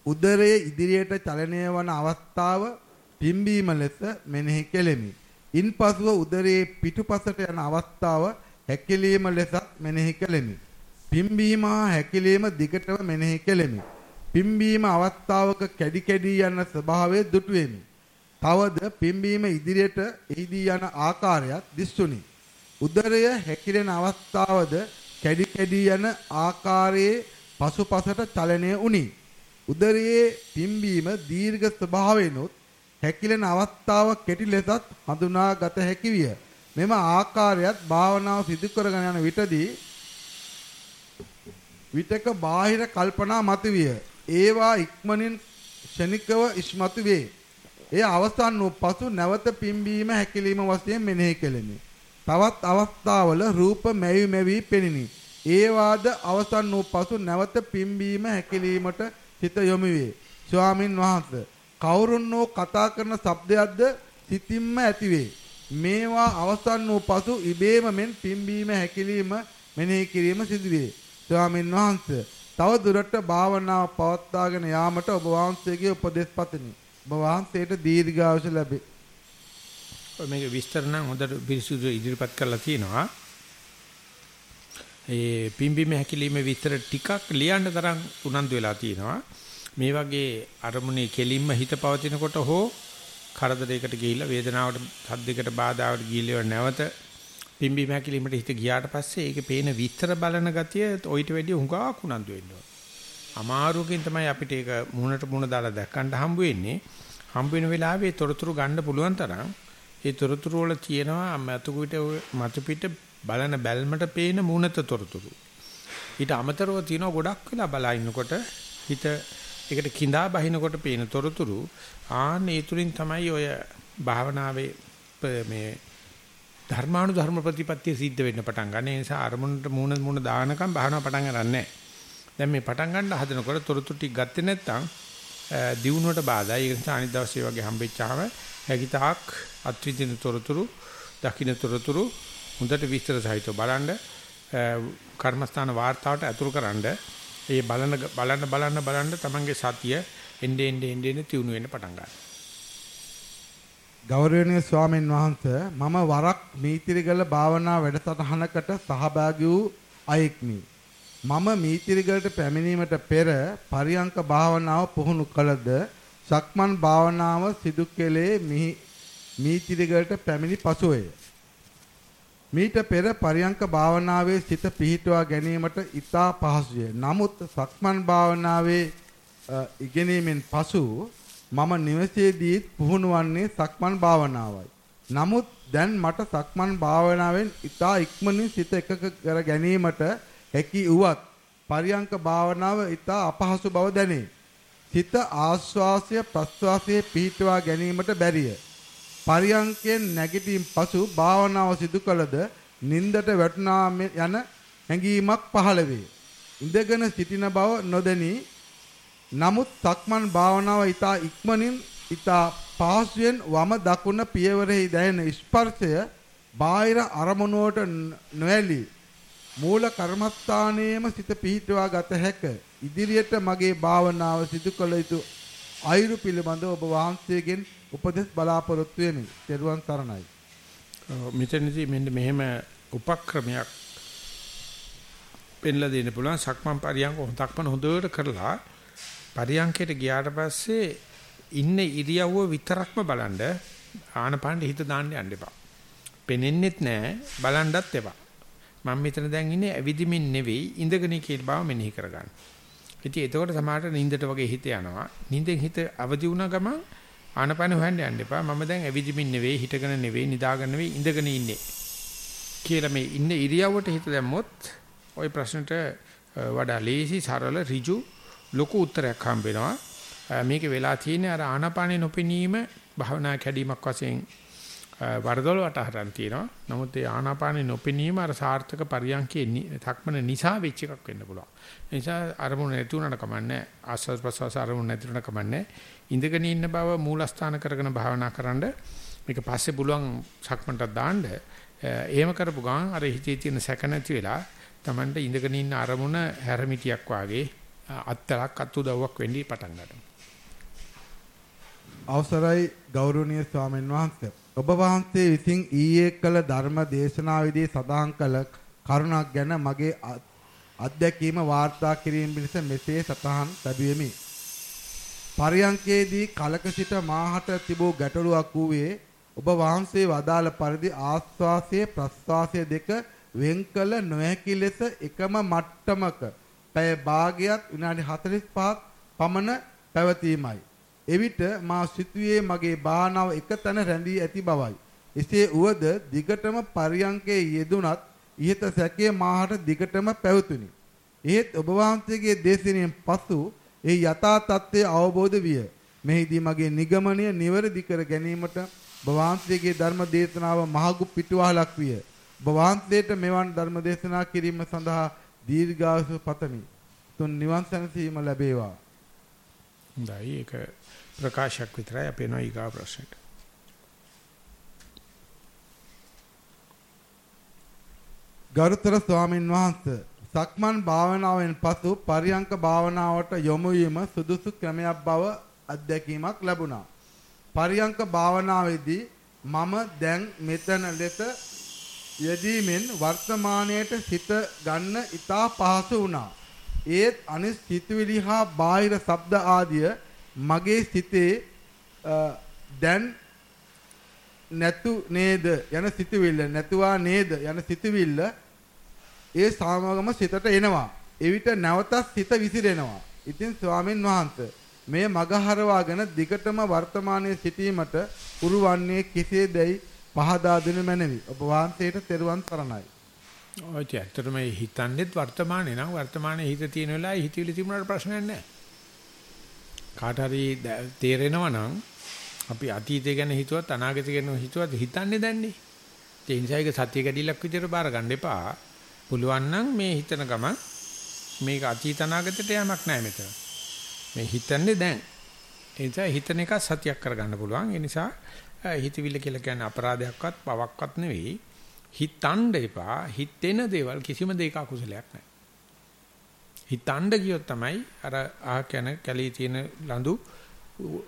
උදරයේ ඉදිරියට චලනය වන අවස්ථාව පිම්බීම ලෙස මෙනෙහි කෙලෙමි. ඉන්පසුව උදරයේ පිටුපසට යන අවස්ථාව හැකිලීම ලෙසත් මෙනෙහි කෙලෙමි. පිම්බීම හා හැකිලීම දිගටම මෙනෙහි කෙලෙමි. පිම්බීම අවස්ථාවක කැඩි කැඩි යන ස්වභාවය දුටුවෙමි. තවද පිම්බීම ඉදිරියට එහිදී යන ආකාරයක් දිස්සුනි. උදරය හැකිලෙන අවස්ථාවද කැඩි කැඩි යන ආකාරයේ පසුපසට චලනය වුනි. උදරයේ පිම්බීම දීර්ඝ ස්වභාවයෙන්ොත් හැකිලෙන අවස්ථාව කෙටි ලෙසත් හඳුනාගත හැකි විය. මෙම ආකාරයත් භාවනාව සිදු කරගෙන යන විටදී විතක බාහිර කල්පනා මතුවිය. ඒවා ඉක්මනින් ක්ෂණිකව ඉස්මතු වේ. එය අවසන් වූ පසු නැවත පිම්බීම හැකිලිම වශයෙන් මෙනෙහි කෙලෙමි. තවත් අවස්ථාවල රූප මැවි මැවි පෙනිනි. ඒවාද අවසන් වූ පසු නැවත පිම්බීම හැකිලීමට හිත යොමු වේ. ස්වාමින් වහන්සේ කවුරුන්නෝ කතා කරන ශබ්දයක්ද සිතින්ම ඇතිවේ. මේවා අවසන් වූ පසු ඉබේම මෙන් පිම්බීම හැකිලිම මෙනෙහි කිරීම සිදුවේ. ස්වාමින් වහන්සේ තව දුරට භාවනාව පවත්වාගෙන යාමට ඔබ වහන්සේගේ උපදෙස් පතමි. ඔබ වහන්සේට දීර්ඝායුෂ ලැබේ. මේක විස්තර නම් හොඳට පිරිසුදු ඉදිරිපත් කරලා තියෙනවා. ඒ පිම්බීම හැකිලිම විතර ටිකක් ලියන්න තරම් උනන්දු වෙලා තියෙනවා. මේ වගේ අරමුණේ කෙලින්ම හිත පවතිනකොට හෝ කරදරයකට ගිහිල්ලා වේදනාවට සද්දයකට බාධාවට ගිහිල්ලා නැවත පිම්බීම හැකිලිමට හිත ගියාට පස්සේ ඒකේ පේන විතර බලන ගතිය ඔయిత වැඩි හුඟක් උනන්දු වෙනවා. අමාරුකින් තමයි අපිට ඒක මුහුණට මුහුණ දාලා දැක්කන්න හම්බ වෙන්නේ. හම්බ වෙන වෙලාවේ තොරතුරු ගන්න පුළුවන් තරම් ඒ තොරතුරු වල තියෙනවා මතු පිට මතු පිට බලන බැල්මට පේන මූණත තොරතුරු. ඊට අමතරව තියෙනවා ගොඩක් වෙලා බලා ඉන්නකොට හිත ඒකට කිඳා බහිනකොට පේන තොරතුරු ආන්න ඒ තුලින් තමයි ඔය භාවනාවේ මේ ධර්මානු ධර්ම ප්‍රතිපත්තිය සිද්ධ වෙන්න පටන් ගන්න. ඒ නිසා අරමුණට මූණ මූණ දානකම් භාවනාව පටන් ගන්නෑ. දැන් මේ පටන් ගන්න හදනකොට තොරතුරු ටික ගත්තේ නැත්නම් දියුණුවට බාධායි. ඒ නිසා අනිත් දවසේ වගේ හම්බෙච්චාම හැකිතාක් අත්විඳින තොරතුරු, දකින්න තොරතුරු හොඳට විස්තර සහිතව බලන්න කර්මස්ථාන වාර්තාවට ඇතුළු කරන්න ඒ බලන බලන්න බලන්න බලන්න තමන්ගේ සතිය එnde ende ende ende තියුණු වෙන්න පටන් ගන්නවා. ගෞරවනීය ස්වාමීන් වහන්සේ මම වරක් මීතිරිගල භාවනා වැඩසටහනකට සහභාගී වූ අයෙක්මි. මම මීතිරිගලට පැමිණීමට පෙර පරියංක භාවනාව පුහුණු කළද සක්මන් භාවනාව සිදු කෙලේ මීතිරිගලට පැමිණි පසුවේ. මීට පෙර පරියංක භාවනාවේ සිත පිහිටුවා ගැනීමට ඉතා පහසුය. නමුත් සක්මන් භාවනාවේ ඉගෙනීමෙන් පසු මම නිවසේදී පුහුණු වන්නේ සක්මන් භාවනාවයි. නමුත් දැන් මට සක්මන් භාවනාවෙන් ඉතා ඉක්මනින් සිත එකක කර ගැනීමට හැකි වුවත් පරියංක භාවනාව ඉතා අපහසු බව දැනේ. සිත ආස්වාසය ප්‍රස්වාසයේ පිහිටුවා ගැනීමට බැරිය. පරියංකයෙන් නැගිටින් පසු භාවනාව සිදු කළද නින්දට වැටුණා යන හැඟීමක් පහළ වේ. ඉඳගෙන සිටින බව නොදැනී නමුත් සක්මන් භාවනාව ඊතා ඉක්මනින් ඊතා පහසුවෙන් වම දකුණ පියවරෙහි දැනෙන ස්පර්ශය බාහිර අරමුණුවට නොඇලී මූල කර්මස්ථානයේම සිත පිහිටුවා ගත හැක ඉදිරියට මගේ භාවනාව සිදු කළ යුතු අයිරු පිළිබඳව ඔබ වහන්සේගෙන් උපදෙස් බලාපොරොත්තු වෙමි. ත්වන් සරණයි. මෙතනදී මෙන්න මෙහෙම උපක්‍රමයක් පෙන්ලා දෙන්න පුළුවන් සක්මන් පරියන්ක හොතක්මන හොඳට කරලා පරියන්කයට ගියාට පස්සේ ඉන්න ඉරියව්ව විතරක්ම බලන්න ආනපානෙ හිත දාන්න යන්න එපා. පෙනෙන්නෙත් නෑ බලන්නත් එපා. මම මෙතන දැන් ඉන්නේ ඇවිදිමින් නෙවෙයි ඉඳගෙන කියන බව මෙනෙහි කරගන්න. ඉතින් එතකොට සමහරට නිින්දට වගේ හිත යනවා. නිින්දෙන් හිත අවදි වුණා ගමන් ආනපාන හොයන්න යන්න එපා. මම දැන් ඇවිදිමින් නෙවෙයි හිටගෙන නෙවෙයි නිදාගෙන නෙවෙයි ඉඳගෙන ඉන්නේ. කියලා මේ ඉන්න ඉරියව්වට හිත දැම්මොත් ওই ප්‍රශ්නට වඩා ලේසි සරල ඍජු ලොකු උත්තරයක් හම්බ වෙනවා. මේකේ වෙලා තියෙන්නේ අර ආනාපානේ නොපෙනීම භවනා කැඩීමක් වශයෙන් වරදොල වටහරන් තියෙනවා. නමුත් ඒ ආනාපානේ නොපෙනීම අර සාර්ථක පරියන්කේ තක්මන නිසා වෙච්ච එකක් වෙන්න පුළුවන්. ඒ නිසා අරමුණ නැති උනන කමන්නේ ආස්වාද ප්‍රසවාස අරමුණ නැති උනන කමන්නේ ඉඳගෙන ඉන්න බව මූලස්ථාන කරගෙන භාවනා කරන්න මේක පස්සේ පුළුවන් සක්මන්ටක් දාන්න එහෙම කරපු ගමන් අර හිතේ තියෙන සැක නැති වෙලා Tamanට ඉඳගෙන ඉන්න අරමුණ හැරමිටියක් වාගේ අත්තරක් අත්උදව්වක් වෙන්නී පටන් ගන්නවා. අවසරයි ගෞරවනීය ස්වාමීන් වහන්සේ. ඔබ වහන්සේ විසින් ඊයේ කළ ධර්ම දේශනාවේදී සඳහන් කළ කරුණක් ගැන මගේ අත්දැකීම වාර්තා කිරීම පිණිස මෙසේ සතහන් ලැබුවෙමි. පරියංකේදී කලක සිට මාහට තිබූ ගැටලුවක් වූයේ ඔබ වහන්සේ වදාළ පරිදි ආස්වාසයේ ප්‍රස්වාසයේ දෙක වෙන් කළ නොහැකි ලෙස එකම මට්ටමක පැය භාගයක් විනාඩි 45ක් පමණ පැවතීමයි. එවිට මා සිතුවේ මගේ භාවනාව එක තැන රැඳී ඇති බවයි. එසේ වුවද දිගටම පරියංකේ යෙදුනත් ඉහත සැකයේ මාහට දිගටම පැවතුනි. එහෙත් ඔබ වහන්සේගේ දේශනාවෙන් පසු ඒ යථා තත්ත්වය අවබෝධ විය. මෙහිදී මගේ නිගමනය නිවැරදි කර ගැනීමට ඔබ වහන්සේගේ ධර්ම දේශනාව මහඟු පිටුවහලක් විය. ඔබ වහන්සේට මෙවන් ධර්ම දේශනා කිරීම සඳහා දීර්ඝායුෂ පතමි. තුන් නිවන් සැනසීම ලැබේවා. හොඳයි ඒක ප්‍රකාශයක් විතරයි අපේ නෝ ඊගා ප්‍රශ්නෙට. ගරුතර ස්වාමින් වහන්සේ සක්මන් භාවනාවෙන් පසු පරියංක භාවනාවට යොමු වීම සුදුසු ක්‍රමයක් බව අත්දැකීමක් ලැබුණා. පරියංක භාවනාවේදී මම දැන් මෙතන ලෙස යෙදීමෙන් වර්තමානයට සිත ගන්න ඉතා පහසු වුණා. ඒත් අනිත් සිතුවිලි හා බාහිර ශබ්ද ආදිය මගේ සිතේ දැන් නැතු නේද යන සිතුවිල්ල නැතුවා නේද යන සිතුවිල්ල ඒ සාමගම සිතට එනවා. එවිට නැවතත් සිත විසිරෙනවා. ඉතින් ස්වාමින් වහන්සේ මේ මග හරවාගෙන දිගටම වර්තමානයේ සිටීමට උරුවන්නේ කෙසේදයි පහදා දෙනු මැනවි. ඔබ වහන්සේට තෙරුවන් සරණයි. ඔය ඇත්තටම හිතන්නේත් වර්තමානේ නම් වර්තමානයේ හිත තියෙන වෙලාවේ හිතවිලි තිබුණාට ප්‍රශ්නයක් නැහැ. කාට හරි තේරෙනවා නම් අපි අතීතය ගැන හිතුවත් අනාගතය ගැන හිතුවත් හිතන්නේ දැන්නේ. ඒ නිසා ඒක සත්‍ය කැඩිලක් විදියට බාර ගන්න එපා. පුළුවන් නම් මේ හිතන ගමන් මේක අතීත අනාගතයට යamak නැහැ මෙතන. මේ හිතන්නේ දැන්. ඒ නිසා හිතන එක සත්‍යයක් කරගන්න පුළුවන්. ඒ නිසා හිතවිල්ල කියලා කියන්නේ අපරාධයක්වත් පවක්වත් නෙවෙයි. හිතන්න එපා. හිතෙන දේවල් කිසිම දෙයක අකුසලයක් නැහැ. හිතන්න ගියොත් තමයි අර අහ කන කැලී තියෙන ලඳු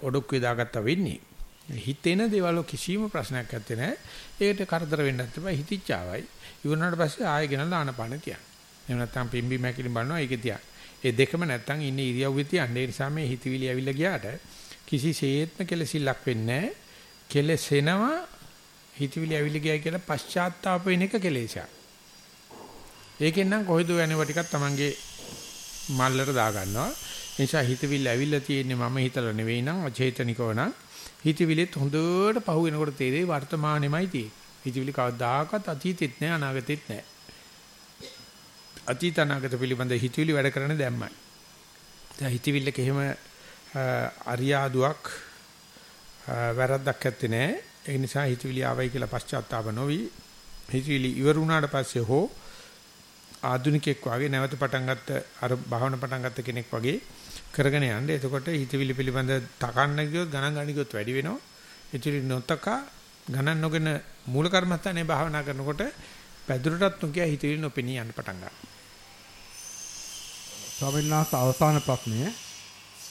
ඔඩොක්කේ දාගත්තා වෙන්නේ. හිතෙන දේවල් කිසිම ප්‍රශ්නයක් නැත්තේ නෑ. ඒකට කරදර වෙන්නත් එපා. හිතිච්චාවයි. ඉවරනාට පස්සේ ආයෙ ගෙනල්ලා ආනපන තියන්න. එහෙම නැත්නම් පිම්බි මැකිලි බලනවා ඒක තියන්න. ඒ දෙකම නැත්තම් ඉන්නේ ඉරියව්වේ තියන්න. ඒ නිසා මේ හිතවිලි ඇවිල්ලා ගියාට කිසිසේත්ම කෙලසිල්ලක් වෙන්නේ නෑ. කෙලසෙනවා හිතවිලි ඇවිල්ලා ගියා කියලා පශ්චාත්තාප වෙන එක කෙලෙසයක්. ඒකෙන් නම් කොහෙද යන්නේ ටිකක් Tamange මල්ලට දා ගන්නවා. ඒ නිසා හිතවිල්ල ඇවිල්ලා තියෙන්නේ මම හිතලා නෙවෙයි නම් අචේතනිකව නම් හිතවිලිත් හොඳට පහු වෙනකොට තේරෙයි වර්තමානෙමයි තියෙන්නේ. හිතවිලි කවදාකවත් අතීතෙත් නෑ අනාගතෙත් නෑ. අතීත අනාගත පිළිබඳ හිතවිලි වැඩ කරන දැම්මයි. දැන් හිතවිල්ලක එහෙම අරියාදුවක් වැරද්දක් ඇත්තේ නෑ. ඒ නිසා හිතවිලි ආවයි කියලා පශ්චාත්තාප නොවි හිතවිලි ඉවර වුණාට පස්සේ හෝ ආදුනිකෙක් වගේ නැවත පටන් ගත්ත අර භාවන පටන් ගත්ත කෙනෙක් වගේ කරගෙන යන්න. එතකොට හිතවිලි පිළිබඳ තකන්න ගියොත් ගණන් ගන්න ගියොත් වැඩි වෙනවා. හිතවිලි නොතක ගණන් නොගෙන මූල කර්මස්ථානේ භාවනා කරනකොට පැදුරටත් නොකිය හිතවිලි නොපෙනී යන්න පටන් ගන්නවා. ස්වාමීන් වහන්සේ අවසාන ප්‍රශ්නය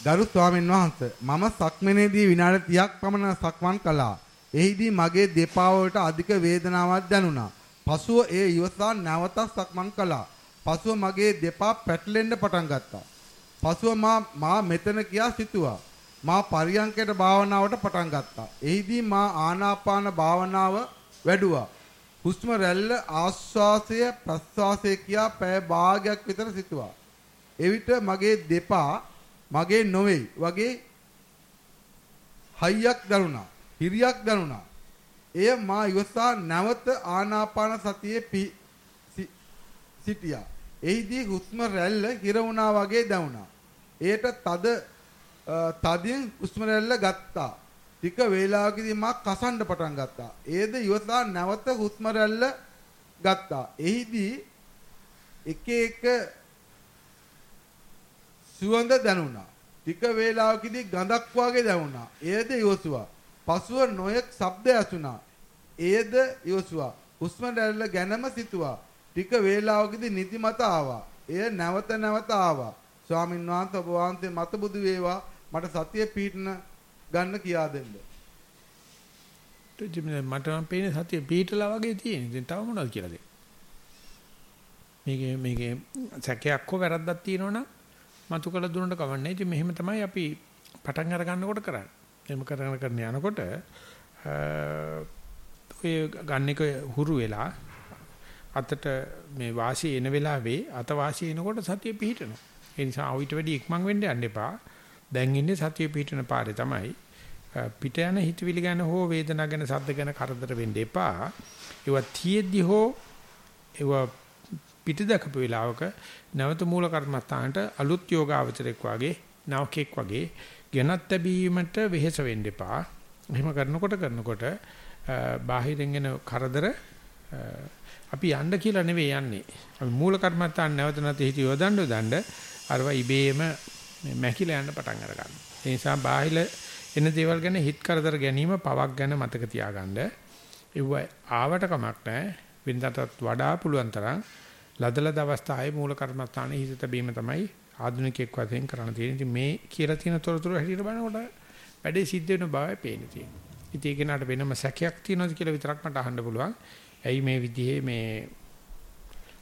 ගරු ස්වාමීන් වහන්සේ මම සක්මනේදී විනාඩි 30ක් පමණ සක්මන් කළා. එහිදී මගේ දෙපා වලට අධික වේදනාවක් දැනුණා. පසුව ඒ ඉවසා නැවත සක්මන් කළා. පසුව මගේ දෙපා පැටලෙන්න පටන් ගත්තා. පසුව මා මා මෙතන කියා සිතුවා. මා පරියංකයට භාවනාවට පටන් ගත්තා. එහිදී මා ආනාපාන භාවනාව වැඩුවා. හුස්ම රැල්ල ආශ්වාසය ප්‍රශ්වාසය කියා පැය භාගයක් විතර සිටුවා. එවිට මගේ දෙපා මගේ නොවේ වගේ හයියක් දැනුණා. හිරියක් දැනුණා. එය මා ඉවසා නැවත ආනාපාන සතියේ සිටියා. එහිදී හුස්ම රැල්ල හිර වුණා වගේ දැනුණා. එයට තද තදින් හුස්ම රැල්ල ගත්තා. ටික වේලාවකදී මා කසන්න පටන් ගත්තා. ඒද ඉවසා නැවත හුස්ම රැල්ල ගත්තා. එහිදී එක එක සුවඳ දැනුණා. ටික වේලාවකදී ගඳක් වාගේ දැනුණා. එයද ඉවසුවා. පසුව නොයෙක් ශබ්ද ඇසුණා. එයද ඉවසුවා. හුස්ම රැල්ල ගැනම සිතුවා. ටික වේලාවකදී නිදිමත ආවා. එය නැවත නැවත ආවා. ස්වාමින් වහන්සේ ඔබ වහන්සේ මත බුදු වේවා මට සතිය පීඨන ගන්න කියා දෙන්න. මට නම් පේන්නේ සතිය පීඨලා වගේ තියෙන. ඉතින් තව මොනවද කියලා දෙන්න. මේකේ මේකේ සැකයක් හෝ වැරද්දක් තියෙනවනම් මතු කළ දුන්නට කවන්නේ. ඉතින් මෙහෙම තමයි අපි පටන් අර ගන්නකොට කරන්නේ. එහෙම කරගෙන කරන යනකොට ඔය ගන්න එක හුරු වෙලා අතට මේ වාසිය එන වෙලාවේ අත වාසිය එනකොට සතිය පිහිටනවා. ඒ නිසා අවිට වැඩි ඉක්මන් වෙන්න යන්න එපා. දැන් ඉන්නේ සතිය පිහිටන පාරේ තමයි. පිට යන හිතවිලි ගැන හෝ වේදනාව ගැන සද්ද ගැන කරදර වෙන්න එපා. ඒවා තියෙද්දි හෝ ඒවා පිට දැකපු වෙලාවක නැවත මූල කර්මස්ථානට අලුත් යෝගාවචරයක් වගේ නවකෙක් වගේ ගෙනත් ලැබීමට වෙහෙස වෙන්න එපා. එහෙම කරනකොට කරනකොට බාහිරින් එන කරදර අපි යන්න කියලා නෙවෙයි යන්නේ. අපි මූල කර්මස්ථාන නැවත නැති හිත යොදන්න යොදන්න අරවා ඉබේම මැකිලා යන්න පටන් අර ගන්නවා. ඒ නිසා බාහිර එන දේවල් ගැන හිත කරදර ගැනීම පවක් ගැන මතක තියාගන්න. ඒව ආවට කමක් නැහැ. වෙනදටත් වඩා පුළුවන් තරම් ලදලද අවස්ථාවේ මූල කර්මස්ථානයේ හිත තැබීම තමයි ආධුනිකයෙක් වශයෙන් කරන්න තියෙන්නේ. ඉතින් මේ කියලා තියෙන තොරතුරු හැටියට බලනකොට වැඩේ සිද්ධ වෙන බවයි පේන්නේ තියෙන්නේ. ඉතින් ඒක නට වෙනම සැකයක් තියෙනවද කියලා විතරක් මට අහන්න පුළුවන්. ඇයි මේ විදිහේ මේ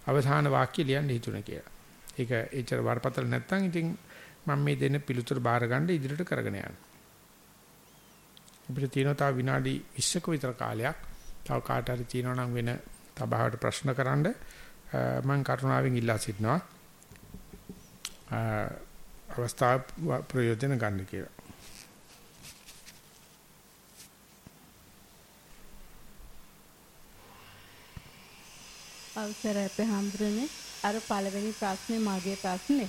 අවසාන වාක්‍ය ලියන්න හිතුනේ කියලා. ඒක එච්චර වරපතල නැත්නම් ඉතින් මම මේ දෙන පිළිතුර බාර ගන්න ඉදිරියට කරගෙන යනවා. අපිට තියෙනවා තව විනාඩි 20ක විතර කාලයක්. තව කාට හරි තියෙනවා නම් වෙන තබාවට ප්‍රශ්න කරන්න මම කරුණාවෙන් ඉල්ලා සිටිනවා. අවස්ථාව ප්‍රයෝජන ගන්න කියලා. අවසරයි අපේ හම්බුනේ අර පළවෙනි ප්‍රශ්නේ මගේ ප්‍රශ්නේ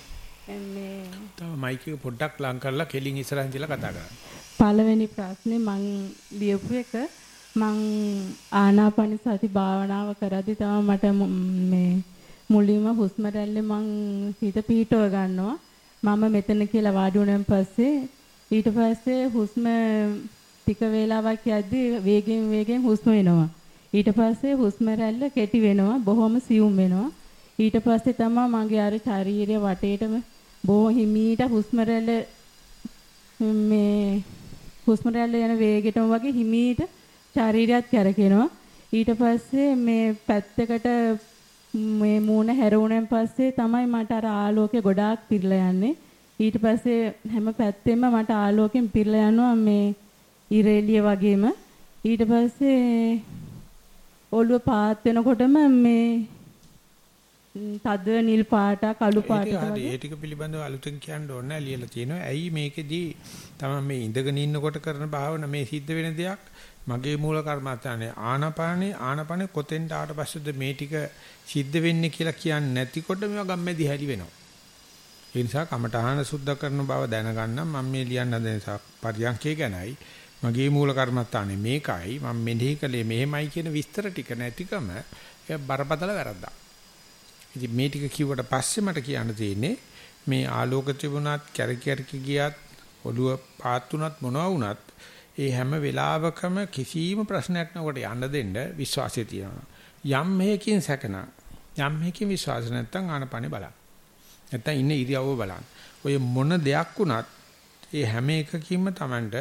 මේ තව මයික් එක පොඩ්ඩක් ලං කරලා කෙලින් ඉස්සරහින් තියලා කතා කරන්න. පළවෙනි ප්‍රශ්නේ මං ලියපු එක මං ආනාපාන සති භාවනාව කරද්දි තමයි මට මේ මුලින්ම හුස්ම රැල්ලේ මං හිත පිහිටව ගන්නවා. මම මෙතන කියලා වාඩි වුණාන් පස්සේ ඊට පස්සේ හුස්ම ටික වේලාවක් යද්දී වේගෙන් වේගෙන් හුස්ම වෙනවා. ඊට පස්සේ හුස්ම රැල්ල කෙටි වෙනවා බොහොම සියුම් වෙනවා ඊට පස්සේ තමයි මගේ අර ශරීරය වටේටම බොහොම හිමීට හුස්ම රැල්ල මේ හුස්ම රැල්ල යන වේගෙටම වගේ හිමීට ශරීරයත් කැරකෙනවා. ඊට පස්සේ මේ පැත්තකට මේ මූණ හැරුණෙන් පස්සේ තමයි මට අර ආලෝකය ගොඩාක් පිරලා යන්නේ. ඊට පස්සේ හැම පැත්තෙම මට ආලෝකයෙන් පිරලා යනවා මේ ඉරේලිය වගේම. ඊට පස්සේ ඔළුව පාත් වෙනකොටම මේ තද නිල් පාට කළු පාට වගේ. ඒ ටික පිළිබඳව අලුතෙන් කියන්න ඕනේ නැහැ ලියලා තියෙනවා. ඇයි මේකෙදී තමයි මේ ඉඳගෙන ඉන්නකොට කරන භාවන මේ සිද්ධ වෙන දෙයක් මගේ මූල කර්මස්ථානේ ආනාපානේ ආනාපානේ කොතෙන්ට ආවට පස්සේද මේ ටික සිද්ධ වෙන්නේ කියලා කියන්නේ නැතිකොට මේවා ගම්මැදි හැලි වෙනවා. ඒ නිසා කමඨහන සුද්ධ කරන බව දැනගන්න මම මේ ලියන්න හදන පරියන්කේ ගැනයි මගේ මූල කර්මස්ථානේ මේකයි මම මෙනෙහි කළේ මෙහෙමයි කියන විස්තර ටික නැතිකම ඒ බරපතල වැරද්දක්. ඉතින් මේ ටික කිව්වට පස්සේ මට කියන්න තියෙන්නේ මේ ආලෝක තිබුණත් කැරකැරකි ගියත් ඔළුව පාත් වුණත් මොනවා වුණත් ඒ හැම වෙලාවකම කිසිම ප්‍රශ්නයක් නැවට යන්න දෙන්න විශ්වාසය තියෙනවා. යම් හේකින් සැකන යම් හේකින් විශ්වාස නැත්තම් ආනපනේ බලන්න. නැත්තම් ඉන්නේ ඉරියව්ව බලන්න. ඔය මොන දෙයක් වුණත් ඒ හැම එකකින්ම Tamanට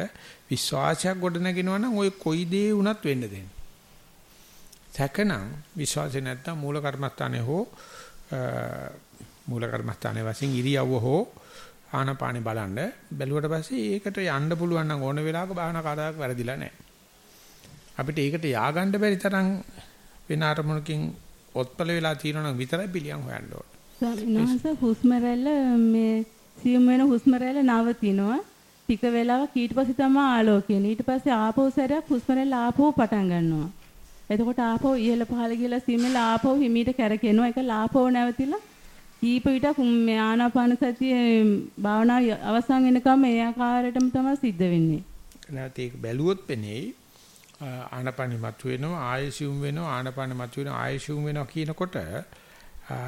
විශ්වාසයක් ගොඩනගෙනවා නම් ওই කොයි දේ වුණත් වෙන්න දෙන්න. සැකනම් විශ්වාසය නැත්තම් මූල කර්මස්ථානේ හෝ මූල කර්මස්ථානේ වශයෙන් ඉරියව්ව හෝ ආනපානෙ බලන්න බැලුවට පස්සේ ඒකට යන්න පුළුවන් නම් ඕන වෙලාවක භාවනා කාර්යයක් වැරදිලා නැහැ. අපිට ඒකට ය아가න්න බැරි තරම් වෙන අරමුණකින් ඔත්පල වෙලා තියෙනවා නම් විතරයි පිළියම් හොයන්න ඕන. ස්වාමීන් වහන්සේ හුස්ම රැල්ල මේ සියුම් වෙන හුස්ම රැල්ල නවතිනවා. ටික වෙලාවක් ඊට පස්සේ තමයි ආලෝකයෙන්. ඊට පස්සේ ආපහු සැරයක් හුස්ම රැල්ල ආපහු පටන් ගන්නවා. එතකොට ආපහු ඉහළ පහළ ගිහලා සිම්මල ආපහු හිමීට කැරකෙනවා. ඒක ලාපහු නැවතිලා කීප විටක් මේ ආනාපාන සතිය භාවනාව අවසන් වෙනකම් මේ ආකාරයටම තමයි සිද්ධ වෙන්නේ. නැත්නම් ඒක බැලුවොත් පෙනේ ආනාපානෙ මතුවෙනවා ආයෙසියුම් වෙනවා ආනාපානෙ මතුවෙනවා ආයෙසියුම් වෙනවා කියනකොට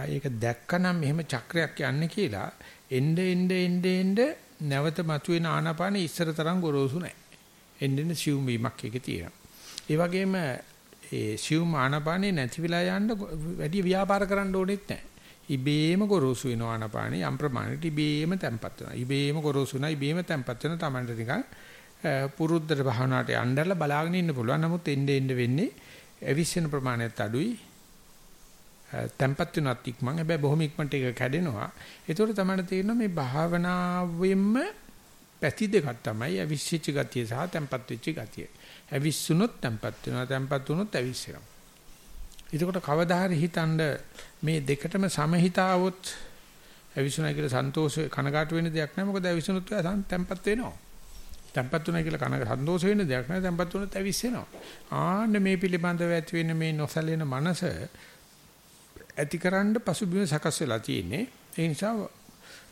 ඒක දැක්කනම් මෙහෙම චක්‍රයක් යන්නේ කියලා එnde ende ende ende නැවත මතුවෙන ආනාපානෙ ඉස්සර තරම් ගොරෝසු නැහැ. එන්න එන්න සියුම් වීමක් එකේ තියෙනවා. ඒ වගේම ඒ සියුම් ආනාපානෙ නැති වෙලා යන්න වැඩි ව්‍යාපාර කරන්න ඕනෙත් නැහැ. ඉබේම ගොරෝසු වෙන ආනාපානෙ යම් ප්‍රමාණයට ඉබේම තැම්පත් වෙනවා. ඉබේම ගොරෝසු වෙනවා. ඉබේම තැම්පත් වෙන තමන්ට නිකන් පුරුද්දට භාවනාවට යන්නදලා බලාගෙන ඉන්න පුළුවන්. නමුත් එන්නේ එන්නේ වෙන්නේ ඇවිස්සෙන ප්‍රමාණයත් අඩුයි. තැම්පත් වෙනවත් ඉක්මන්. හැබැයි බොහොම ඉක්මනට ඒක කැඩෙනවා. ඒතකොට තමයි තේරෙනවා මේ භාවනාවෙන්ම පැති දෙකක් තමයි ඇවිස්සිච්ච ගතිය සහ තැම්පත් වෙච්ච ගතිය. ඇවිස්සුනොත් තැම්පත් වෙනවා. තැම්පත් වුනොත් ඇවිස්සෙනවා. එතකොට කවදා හරි හිතනද මේ දෙකටම සමහිතාවොත් ඇවිස්සුනා කියලා සන්තෝෂ කනගාටු වෙන දෙයක් නෑ. මොකද ඇවිස්සුනොත් තැම්පත් වෙනවා. තැම්පත් උනා කියලා කන සන්තෝෂ වෙන්න දෙයක් නෑ. තැම්පත් වුණොත් ඇවිස්සෙනවා. ආන්න මේ පිළිබඳව ඇති වෙන මේ නොසැලෙන මනස ඇතිකරන්න පසුබිම සකස් වෙලා තියෙන්නේ. ඒ නිසා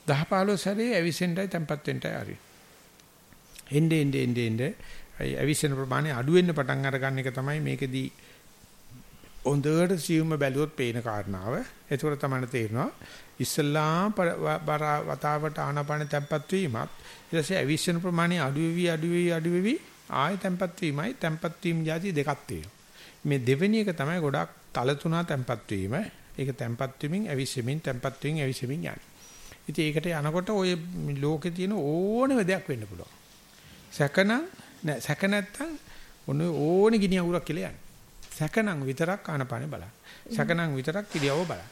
10 15 සැරේ ඇවිස්සෙන්ටයි තැම්පත් වෙන්නයි ආරි. එnde ende ende ende ඇවිස්සෙන ප්‍රමාණය අඩු වෙන්න පටන් අරගන්න එක තමයි මේකෙදී හොඳට සියුම්ම බැලුවොත් පේන කාරණාව. ඒකෝර තමයි තේරෙනවා. ඉස්සල්ලාම වතාවට ආනාපාන තැම්පත් වීමත් ඊට පස්සේ ඇවිස්සෙන ප්‍රමාණය අඩු වෙවි අඩු වෙවි අඩු වෙවි ආය තැම්පත් වීමයි තැම්පත් වීම જાති දෙකක් තියෙනවා. මේ දෙවෙනි එක තමයි ගොඩක් තල තුනා තැම්පත් වීම. ඒක තැම්පත් වීමෙන් ඇවිස්සෙමින් තැම්පත් වීමෙන් ඇවිස්සෙමින් යන්නේ. ඉතින් ඒකට යනකොට ඔය ලෝකේ තියෙන ඕනෙම දෙයක් වෙන්න පුළුවන්. සැකනම් නෑ සැක නැත්තම් ඔන්න ඕනේ ගිනි අඟුරක් කියලා යන්නේ. සැකනම් විතරක් ආනපානේ බලන්න. සැකනම් විතරක් ඉරියව බලන්න.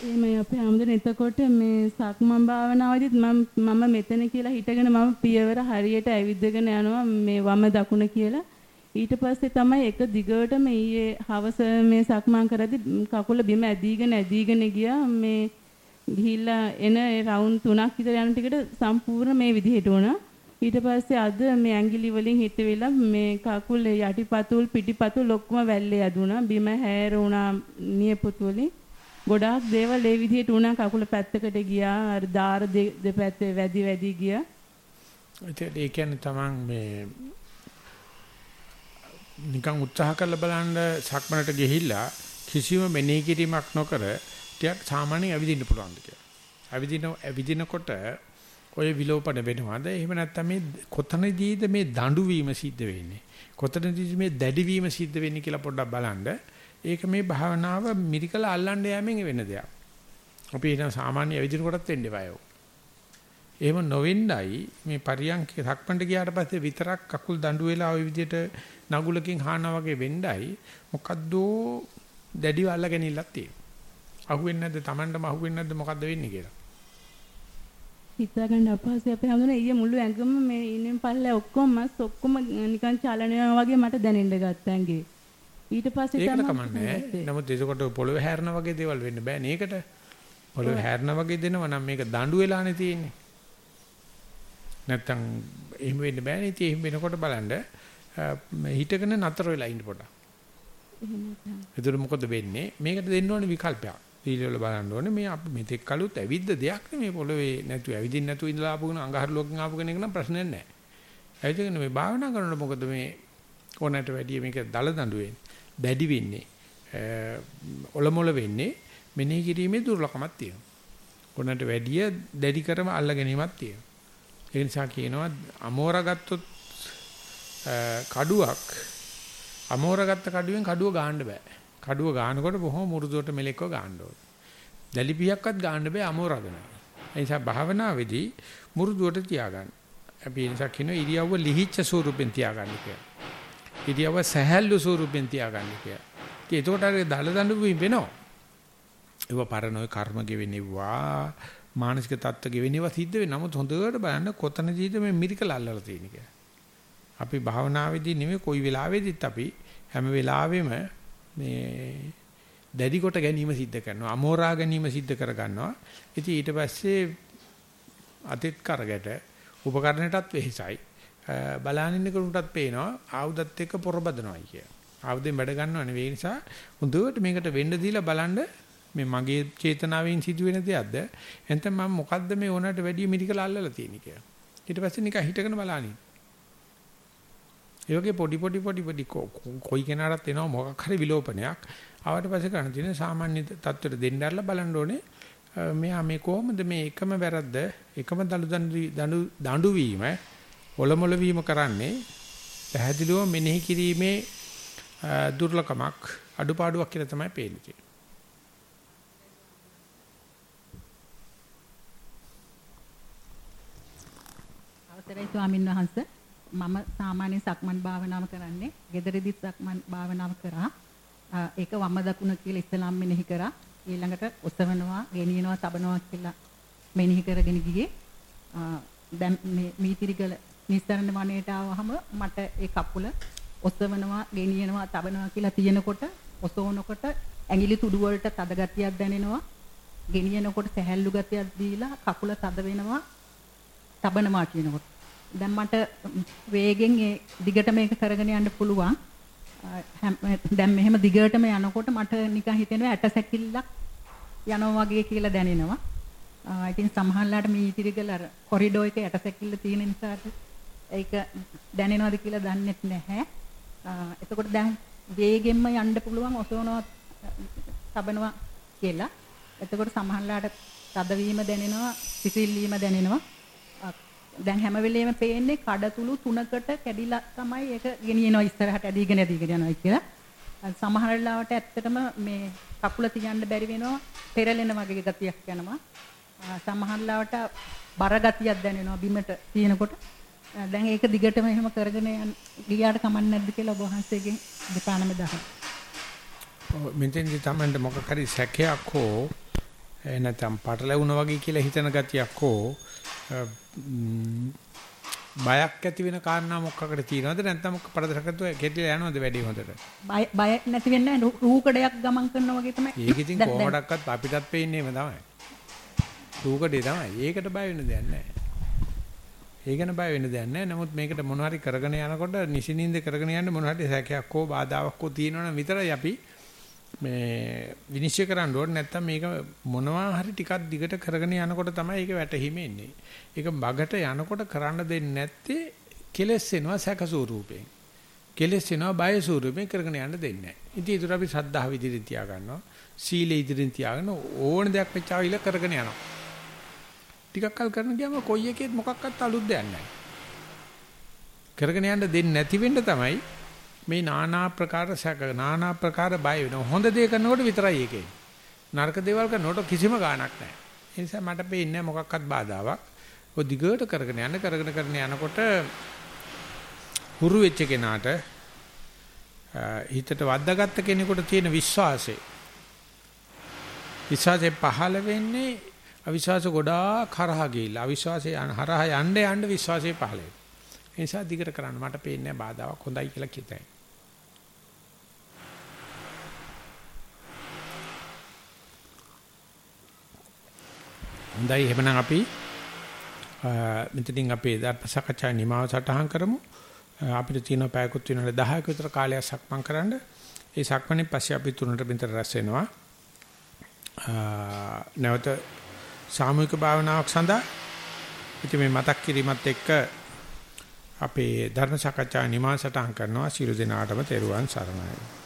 එහෙමයි අපේ ආමුදුන එතකොට මේ සක්මන් භාවනාවේදීත් මම මම මෙතන කියලා හිතගෙන මම පියවර හරියට ඇවිද්දගෙන යනවා මේ වම දකුණ කියලා. ඊට පස්සේ තමයි එක දිගට මේ ඊයේ හවස මේ සක්මන් කරද්දි කකුල බිම ඇදීගෙන ඇදීගෙන ගියා මේ ගිහිල්ලා එන රවුන්ඩ් තුනක් විතර යන ටිකට සම්පූර්ණ මේ විදිහට වුණා. ඊට පස්සේ අද මේ ඇඟිලි වලින් හිට වෙලා මේ කකුල් යටිපතුල් පිටිපතුල් ඔක්කොම වැල්ලේ ඇදුණා. බිම හැරුණා නියපොතු වලින්. ගොඩාක් දේවල් ඒ විදිහට උනා කකුල පැත්තකට ගියා අර දාර දෙපැත්තේ වැඩි වැඩි ගියා ඒ කියන්නේ තමන් මේ නිකන් උත්සාහ කරලා බලන්න සක්මනට ගිහිල්ලා කිසිම මෙනෙහි කිරීමක් නොකර ටිකක් සාමාන්‍යයෙන් ඇවිදින්න පුළුවන්ද කියලා. ඇවිදින ඇවිදිනකොට ඔය විලෝපන වෙනවද? එහෙම නැත්නම් මේ කොතනදීද මේ දඬු වීම සිද්ධ වෙන්නේ? කොතනදීද මේ දැඩි වීම සිද්ධ වෙන්නේ කියලා පොඩ්ඩක් බලන්න. ඒක මේ භාවනාව මිරිකල අල්ලන්න යෑමෙන් වෙන දෙයක්. අපි එන සාමාන්‍ය ඇවිදින කොටත් වෙන්න eBay. එහෙම නොවෙන්නයි මේ පරියන්ක සක්මන්ට ගියාට පස්සේ විතරක් කකුල් දඬු වෙලා ওই විදිහට නගුලකින් හානා වගේ වෙන්නයි මොකද්ද දැඩිව අල්ලගෙනILLක් තියෙනවා. අහුවෙන්නේ නැද්ද Tamanටම අහුවෙන්නේ නැද්ද මොකද්ද වෙන්නේ කියලා. හිතාගන්න අපහසුයි අපේ හැමෝම ඊයේ මුළු ඇඟම මේ ඉන්නේ පල්ලේ ඔක්කොම මස් ඔක්කොම නිකන් චලනය වගේ මට දැනෙන්න ගත්තා ඇඟේ. ඊට පස්සේ තමයි ඒක කමන්නේ. නමුත් එතකොට පොළවේ හැරෙන වගේ දේවල් වෙන්න බෑ නේකට. පොළවේ හැරෙන වගේ දෙනවා නම් මේක දඬු වෙලානේ තියෙන්නේ. නැත්තම් එහෙම වෙන්න බෑනේ. ඉතින් එහෙම වෙනකොට බලන්න හිටගෙන නතර වෙලා ඉන්න පොඩ. එතකොට මොකද වෙන්නේ? මේකට දෙන්න ඕනේ විකල්පයක්. ඊළවල බලන්න ඕනේ මේ අපි මෙතෙක් කලුත් ඇවිද්ද දෙයක් නෙමේ පොළවේ නැතු ඇවිදින්න නැතු ඉඳලා ආපු කෙනා අඟහරු ලෝකෙන් ආපු කෙනෙක් නම් ප්‍රශ්නයක් නැහැ. ඇවිදගෙන මේ භාවනා කරනකොට මොකද මේ ඕනට වැඩිය මේක දල දඬු වෙන්නේ. දැඩි වෙන්නේ ඔලොමොල වෙන්නේ මෙනෙහි කිරීමේ දුර්ලභමක් තියෙනවා. කොනට වැඩිය දැඩි කරම අල්ල ගැනීමක් තියෙනවා. ඒ නිසා කියනවා අමෝර ගත්තොත් කඩුවක් අමෝර ගත්ත කඩුවෙන් කඩුව ගහන්න බෑ. කඩුව ගන්නකොට බොහොම මුරුදුවට මෙලෙක්ව ගන්න ඕනේ. දැලිපියක්වත් ගන්න බෑ අමෝරගෙන. ඒ නිසා භාවනාවේදී මුරුදුවට තියාගන්න. අපි ඒ නිසා කියන ඉරියව්ව ලිහිච්ඡ ස්වරූපෙන් තියාගන්න කියලා. ඉරියව්ව සහැල්ලු ස්වරූපෙන් තියාගන්න කියලා. ඉතින් ඒකට අර දල දඬු වෙනවා. ඒව පරණෝයි කර්ම ගෙවෙනවා මානසික තත්ත්ව ගෙවෙනවා සිද්ධ වෙනවා. නමුත් හොඳට බලන්න කොතනදීද මේ මිරිකල අල්ලලා තියෙන්නේ කියලා. අපි භාවනාවේදී නෙමෙයි කොයි වෙලාවෙදිත් අපි හැම වෙලාවෙම මේ දැඩි කොට ගැනීම සිද්ධ කරනවා අමෝරා ගැනීම සිද්ධ කර ගන්නවා ඉතින් ඊට පස්සේ අතෙත් කරගට උපකරණයටත් වෙහිසයි බලානින්න කරුටත් පේනවා ආයුධත් එක්ක පොරබදනවායි කිය. ආයුධෙන් වැඩ ගන්නව නෙවෙයි නිසා හොඳට මේකට වෙන්න දීලා බලන්න මේ මගේ චේතනාවෙන් සිදුවෙන දෙයක්ද එතන මම මොකද්ද මේ ඕනට වැඩි මිරිකලා අල්ලලා තියෙන්නේ කියලා. ඊට පස්සේ නිකන් හිටගෙන බලනින්. ඒ වගේ පොඩි පොඩි පොඩි පොඩි කොයි කෙනාටත් එනවා මොකක් හරි විලෝපනයක්. ආවට පස්සේ කරන්න තියෙන සාමාන්‍ය තත්ත්වෙට දෙන්න ඇරලා බලන්න ඕනේ. මෙයා මේ කොහොමද මේ එකම වැරද්ද එකම දඬු දඬු දඬු වීම ඔලොමොල වීම කරන්නේ පැහැදිලිව මෙනෙහි කිරීමේ දුර්ලකමක් අඩුපාඩුවක් කියලා තමයි පේන්නේ. අවසරයි ස්වාමින් වහන්සේ මම සාමාන්‍ය සක්මන් භාවනාව කරන්නේ. gederedi සක්මන් භාවනාව කරා. ඒක වම දකුණ කියලා ඉස්සලාම් මෙනෙහි කරා. ඊළඟට ඔසවනවා, ගෙනියනවා, තබනවා කියලා මෙනෙහි කරගෙන ගියේ. දැන් මේ මීතිරිගල නිස්සරණ වනයේට ආවහම මට ඒ කකුල ඔසවනවා, ගෙනියනවා, තබනවා කියලා තියෙනකොට ඔසවනකොට ඇඟිලි තුඩු වලට තද ගතියක් දැනෙනවා. ගෙනියනකොට සැහැල්ලු ගතියක් දීලා කකුල තද වෙනවා. තබනවා කියනකොට දැන් මට වේගෙන් ඒ දිගට මේක කරගෙන යන්න පුළුවන්. දැන් මෙහෙම දිගටම යනකොට මට නිකන් හිතෙනවා ඇට සැකිල්ලක් යනවා වගේ කියලා දැනෙනවා. ඉතින් සමහරලාට මේ ඉතිරිගල අර කොරිඩෝ එකේ ඇට සැකිල්ල තියෙන නිසා ඒක දැනෙනවද කියලා දන්නෙත් නැහැ. එතකොට දැන් වේගෙන්ම යන්න පුළුවන් ඔසවනවා තබනවා කියලා. එතකොට සමහරලාට තදවීම දැනෙනවා, සිසිල්වීම දැනෙනවා. දැන් හැම වෙලෙම පේන්නේ කඩතුළු තුනකට කැඩිලා තමයි ඒක ගෙනියනවා ඉස්සරහට ඇදීගෙන ඇදීගෙන යනවා කියලා. සමහර වෙලාවට ඇත්තටම මේ කකුල තියන්න බැරි වෙනවා පෙරලෙන වගේ ගතියක් යනවා. සමහර වෙලාවට බර ගතියක් දැනෙනවා බිමට තියෙනකොට. දැන් ඒක දිගටම එහෙම කරගෙන යන ගියාට කමන්නේ නැද්ද කියලා ඔබ වහන්සේගෙන් දෙපානම දහන. ඔව් මෙතෙන්දි තමයි මොකක් හරි සැකයක් හෝ නැත්නම් පටලැවුණා වගේ කියලා හිතන ගතියක් හෝ බයක් ඇති වෙන කාරණා මොකක්ද තියෙනවද? නැත්නම් මොකක් පරදරකටද කෙටිලා යනවද වැඩි හොඳට? බය බය නැති වෙන්නේ රූකඩයක් ගමන් කරනවා වගේ තමයි. ඒක ඉතින් කොහොමඩක්වත් අපිටත් පේන්නේම තමයි. රූකඩේ තමයි. ඒකට බය වෙන්න දෙයක් නැහැ. ඒකන බය වෙන්න දෙයක් නැහැ. නමුත් මේකට මොන හරි කරගෙන යනකොට නිසිනින්ද කරගෙන යන්න මොන හරි සැකයක් හෝ බාධාවක් හෝ තියෙනවනම් විතරයි අපි මේ විනිශ්චය කරන්න ඕනේ නැත්නම් මේක මොනවා හරි ටිකක් දිගට කරගෙන යනකොට තමයි ඒක වැටහිම එන්නේ. ඒක බගට යනකොට කරන්න දෙන්නේ නැත්තේ කෙලස් වෙනවා සැක ස්වරූපයෙන්. කෙලස් වෙනවා බය ස්වරූපයෙන් කරගෙන යන්න දෙන්නේ නැහැ. ඉතින් ඒතර අපි සද්ධාව ඉදිරියෙන් තියා ගන්නවා. සීල ඉදිරියෙන් තියාගෙන ඕන දෙයක් වෙච්චාව ඉල කරගෙන යනවා. ටිකක් කල් කරන ගියාම කොයි එකේත් මොකක්වත් අලුත් දෙයක් නැහැ. කරගෙන යන්න දෙන්නේ නැති වෙන්න තමයි මේ নানা ප්‍රකාර සැක নানা ප්‍රකාර බය වෙනවා. හොඳ දේ කරනකොට විතරයි ඒකේ. නරක දේවල් කරනකොට කිසිම ගාණක් නැහැ. ඒ නිසා මට පේන්නේ මොකක්වත් බාධාවක්. ඔය දිගට කරගෙන යන කරගෙන කරගෙන යනකොට හුරු වෙච්ච කෙනාට හිතට වද්දාගත්ත කෙනෙකුට තියෙන විශ්වාසය විශ්වාසය පහළ වෙන්නේ අවිශ්වාස ගොඩාක් හරහා ගිහිල්ලා අවිශ්වාසය හරහා යන්න යන්න විශ්වාසය පහළ වෙනවා. ඒ නිසා දිගට කරන්න මට පේන්නේ බාධාවක් හොඳයි කියලා කියතයි. හොඳයි එහෙනම් අපි මෙතනින් අපේ ධර්ම සාකච්ඡා නිමාව සටහන් කරමු. අපිට තියෙන පැයකුත් වෙනවල 10ක විතර කාලයක් සක්මන් කරන්න. ඒ සක්මනේ පස්සේ අපි තුනට බින්තර රැස් වෙනවා. නැවත සාමූහික භාවනාවක් සඳහා ඉතින් මේ මතක් කිරීමත් එක්ක අපේ ධර්ම සාකච්ඡා නිමාව සටහන් කරනවා. සියලු දෙනාටම තෙරුවන් සරණයි.